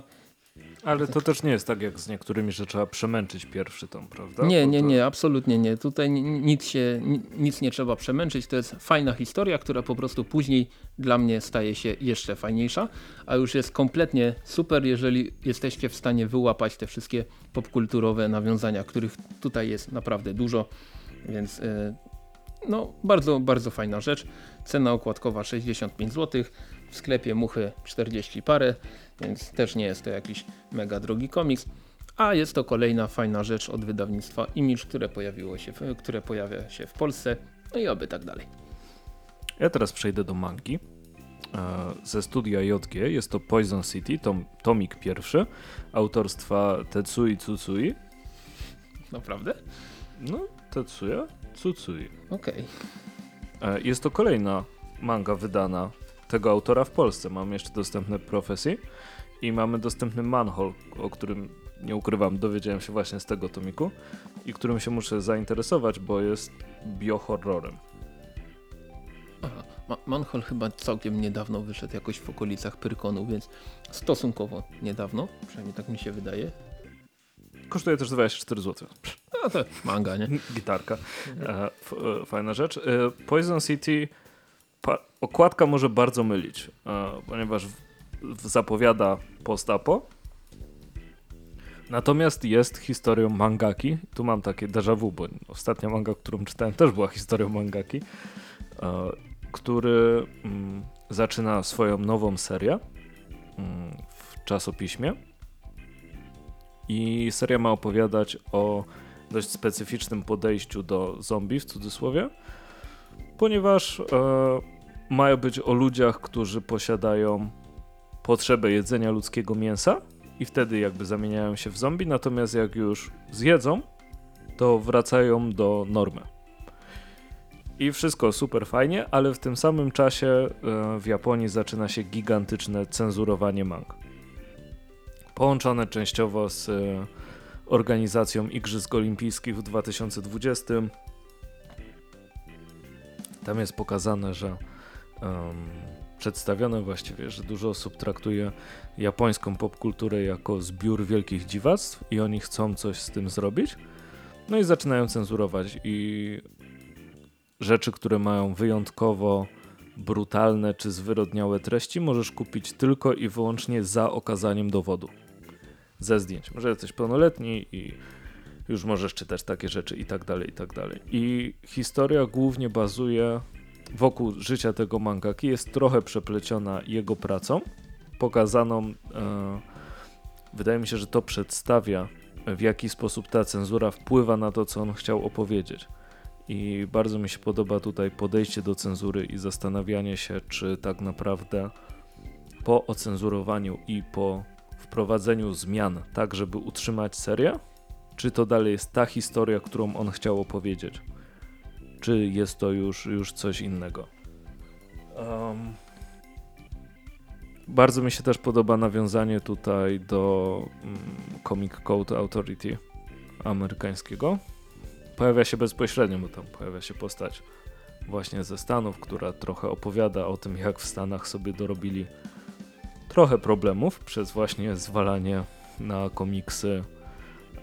Ale to też nie jest tak jak z niektórymi, że trzeba przemęczyć pierwszy tom, prawda? Nie, nie, nie, absolutnie nie. Tutaj nic, się, nic nie trzeba przemęczyć. To jest fajna historia, która po prostu później dla mnie staje się jeszcze fajniejsza, a już jest kompletnie super, jeżeli jesteście w stanie wyłapać te wszystkie popkulturowe nawiązania, których tutaj jest naprawdę dużo. Więc yy, no, bardzo, bardzo fajna rzecz. Cena okładkowa 65 zł. w sklepie muchy 40 parę, więc też nie jest to jakiś mega drogi komiks. A jest to kolejna fajna rzecz od wydawnictwa Image, które, pojawiło się, które pojawia się w Polsce. No i oby tak dalej. Ja teraz przejdę do mangi. E, Ze studia JG jest to Poison City, tom, tomik pierwszy, autorstwa Tetsui Tsutsui. Naprawdę? No, Tetsuya Tsutsui. Okej. E, Jest to kolejna manga wydana tego autora w Polsce. Mamy jeszcze dostępne Prophecy i mamy dostępny Manhole, o którym nie ukrywam, dowiedziałem się właśnie z tego tomiku i którym się muszę zainteresować, bo jest biohorrorem. Aha. Ma Manhole chyba całkiem niedawno wyszedł jakoś w okolicach Pyrkonu, więc stosunkowo niedawno, przynajmniej tak mi się wydaje. Kosztuje też 24 zł. No to manga, nie? Gitarka. E, e, fajna rzecz. E, Poison City okładka może bardzo mylić, ponieważ zapowiada post-apo. Natomiast jest historią mangaki. Tu mam takie déjà vu, bo ostatnia manga, którą czytałem, też była historią mangaki, który mm, zaczyna swoją nową serię mm, w czasopiśmie. I seria ma opowiadać o dość specyficznym podejściu do zombie w cudzysłowie, ponieważ e, mają być o ludziach, którzy posiadają potrzebę jedzenia ludzkiego mięsa i wtedy jakby zamieniają się w zombie, natomiast jak już zjedzą, to wracają do normy. I wszystko super fajnie, ale w tym samym czasie e, w Japonii zaczyna się gigantyczne cenzurowanie mang. Połączone częściowo z e, organizacją Igrzysk Olimpijskich w 2020. Tam jest pokazane, że em, przedstawione właściwie, że dużo osób traktuje japońską popkulturę jako zbiór wielkich dziwactw i oni chcą coś z tym zrobić. No i zaczynają cenzurować i rzeczy, które mają wyjątkowo brutalne czy zwyrodniałe treści, możesz kupić tylko i wyłącznie za okazaniem dowodu ze zdjęć. Może jesteś pełnoletni i już możesz czytać takie rzeczy i tak dalej, i tak dalej. I historia głównie bazuje wokół życia tego mangaki, jest trochę przepleciona jego pracą, pokazaną, e, wydaje mi się, że to przedstawia w jaki sposób ta cenzura wpływa na to, co on chciał opowiedzieć. I bardzo mi się podoba tutaj podejście do cenzury i zastanawianie się, czy tak naprawdę po ocenzurowaniu i po wprowadzeniu zmian, tak żeby utrzymać serię, czy to dalej jest ta historia, którą on chciał opowiedzieć, czy jest to już, już coś innego. Um, bardzo mi się też podoba nawiązanie tutaj do mm, Comic Code Authority amerykańskiego. Pojawia się bezpośrednio, bo tam pojawia się postać właśnie ze Stanów, która trochę opowiada o tym, jak w Stanach sobie dorobili trochę problemów przez właśnie zwalanie na komiksy,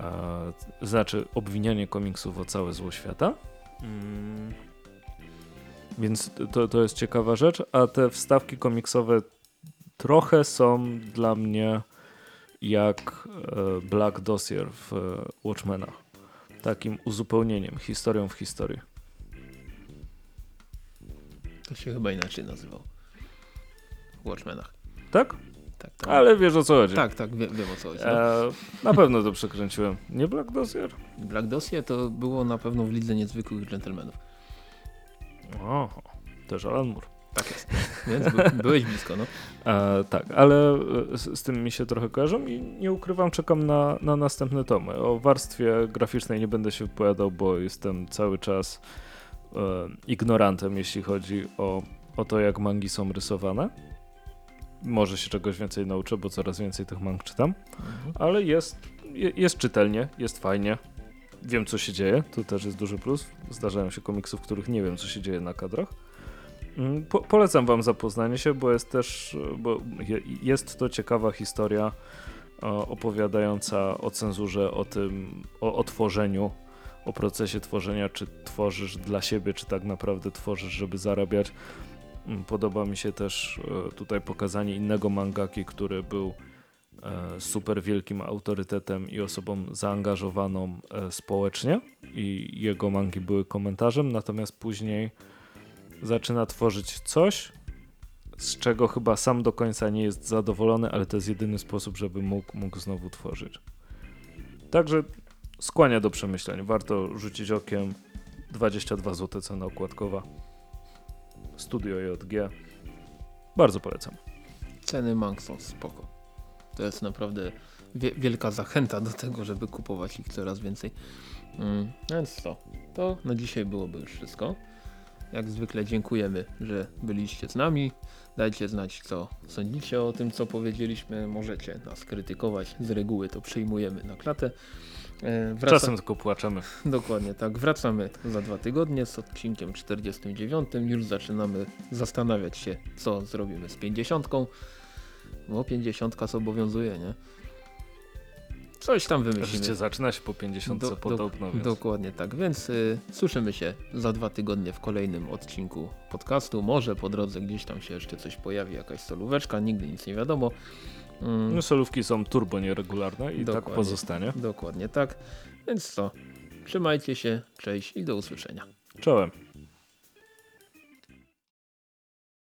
e, znaczy obwinianie komiksów o całe zło świata. Mm. Więc to, to jest ciekawa rzecz, a te wstawki komiksowe trochę są dla mnie jak e, Black Dossier w e, Watchmenach. Takim uzupełnieniem, historią w historii. To się chyba inaczej nazywał. W Watchmenach. Tak? Tak, tak. Ale wiesz o co chodzi. Tak, tak, wiem, wiem o co chodzi. No. E, na pewno to przekręciłem. Nie Black Dossier? Black Dossier to było na pewno w Lidze Niezwykłych Dżentelmenów. O, też Alan Moore. Tak jest. Więc by, byłeś blisko, no. E, tak, ale e, z, z tym mi się trochę kojarzą i nie ukrywam, czekam na, na następne tomy. O warstwie graficznej nie będę się wypowiadał, bo jestem cały czas e, ignorantem, jeśli chodzi o, o to, jak mangi są rysowane. Może się czegoś więcej nauczę, bo coraz więcej tych mang czytam, Mhm. ale jest, je- jest czytelnie, jest fajnie. Wiem, co się dzieje, to też jest duży plus. Zdarzają się komiksy, w których nie wiem, co się dzieje na kadrach. Mm, Po, polecam wam zapoznanie się, bo jest też, bo je, jest to ciekawa historia e, opowiadająca o cenzurze, o tym, o, o tworzeniu, o procesie tworzenia, czy tworzysz dla siebie, czy tak naprawdę tworzysz, żeby zarabiać. Mm, Podoba mi się też e, tutaj pokazanie innego mangaki, który był e, super wielkim autorytetem i osobą zaangażowaną e, społecznie i jego mangi były komentarzem, natomiast później zaczyna tworzyć coś, z czego chyba sam do końca nie jest zadowolony, ale to jest jedyny sposób, żeby mógł, mógł znowu tworzyć. Także skłania do przemyśleń. Warto rzucić okiem 22 zł cena okładkowa. Studio JG. Bardzo polecam. Ceny Mang są spoko. To jest naprawdę wie wielka zachęta do tego, żeby kupować ich coraz więcej. Mm, więc co? To na dzisiaj byłoby już wszystko. Jak zwykle dziękujemy, że byliście z nami. Dajcie znać, co sądzicie o tym, co powiedzieliśmy. Możecie nas krytykować. Z reguły to przyjmujemy na klatę. E, wraca- Czasem tylko płaczemy. Dokładnie tak. Wracamy za dwa tygodnie z odcinkiem 49. Już zaczynamy zastanawiać się, co zrobimy z 50. Bo 50 zobowiązuje, nie? Coś tam wymyślimy. Życie zaczyna się po 50 Do- do- podobno, więc Dokładnie tak, więc y, słyszymy się za dwa tygodnie w kolejnym odcinku podcastu. Może po drodze gdzieś tam się jeszcze coś pojawi, jakaś solóweczka, nigdy nic nie wiadomo. Mm, no, solówki są turbo nieregularne i tak Dokładnie. pozostanie. dokładnie tak, więc co? Trzymajcie się, cześć i do usłyszenia. Czołem.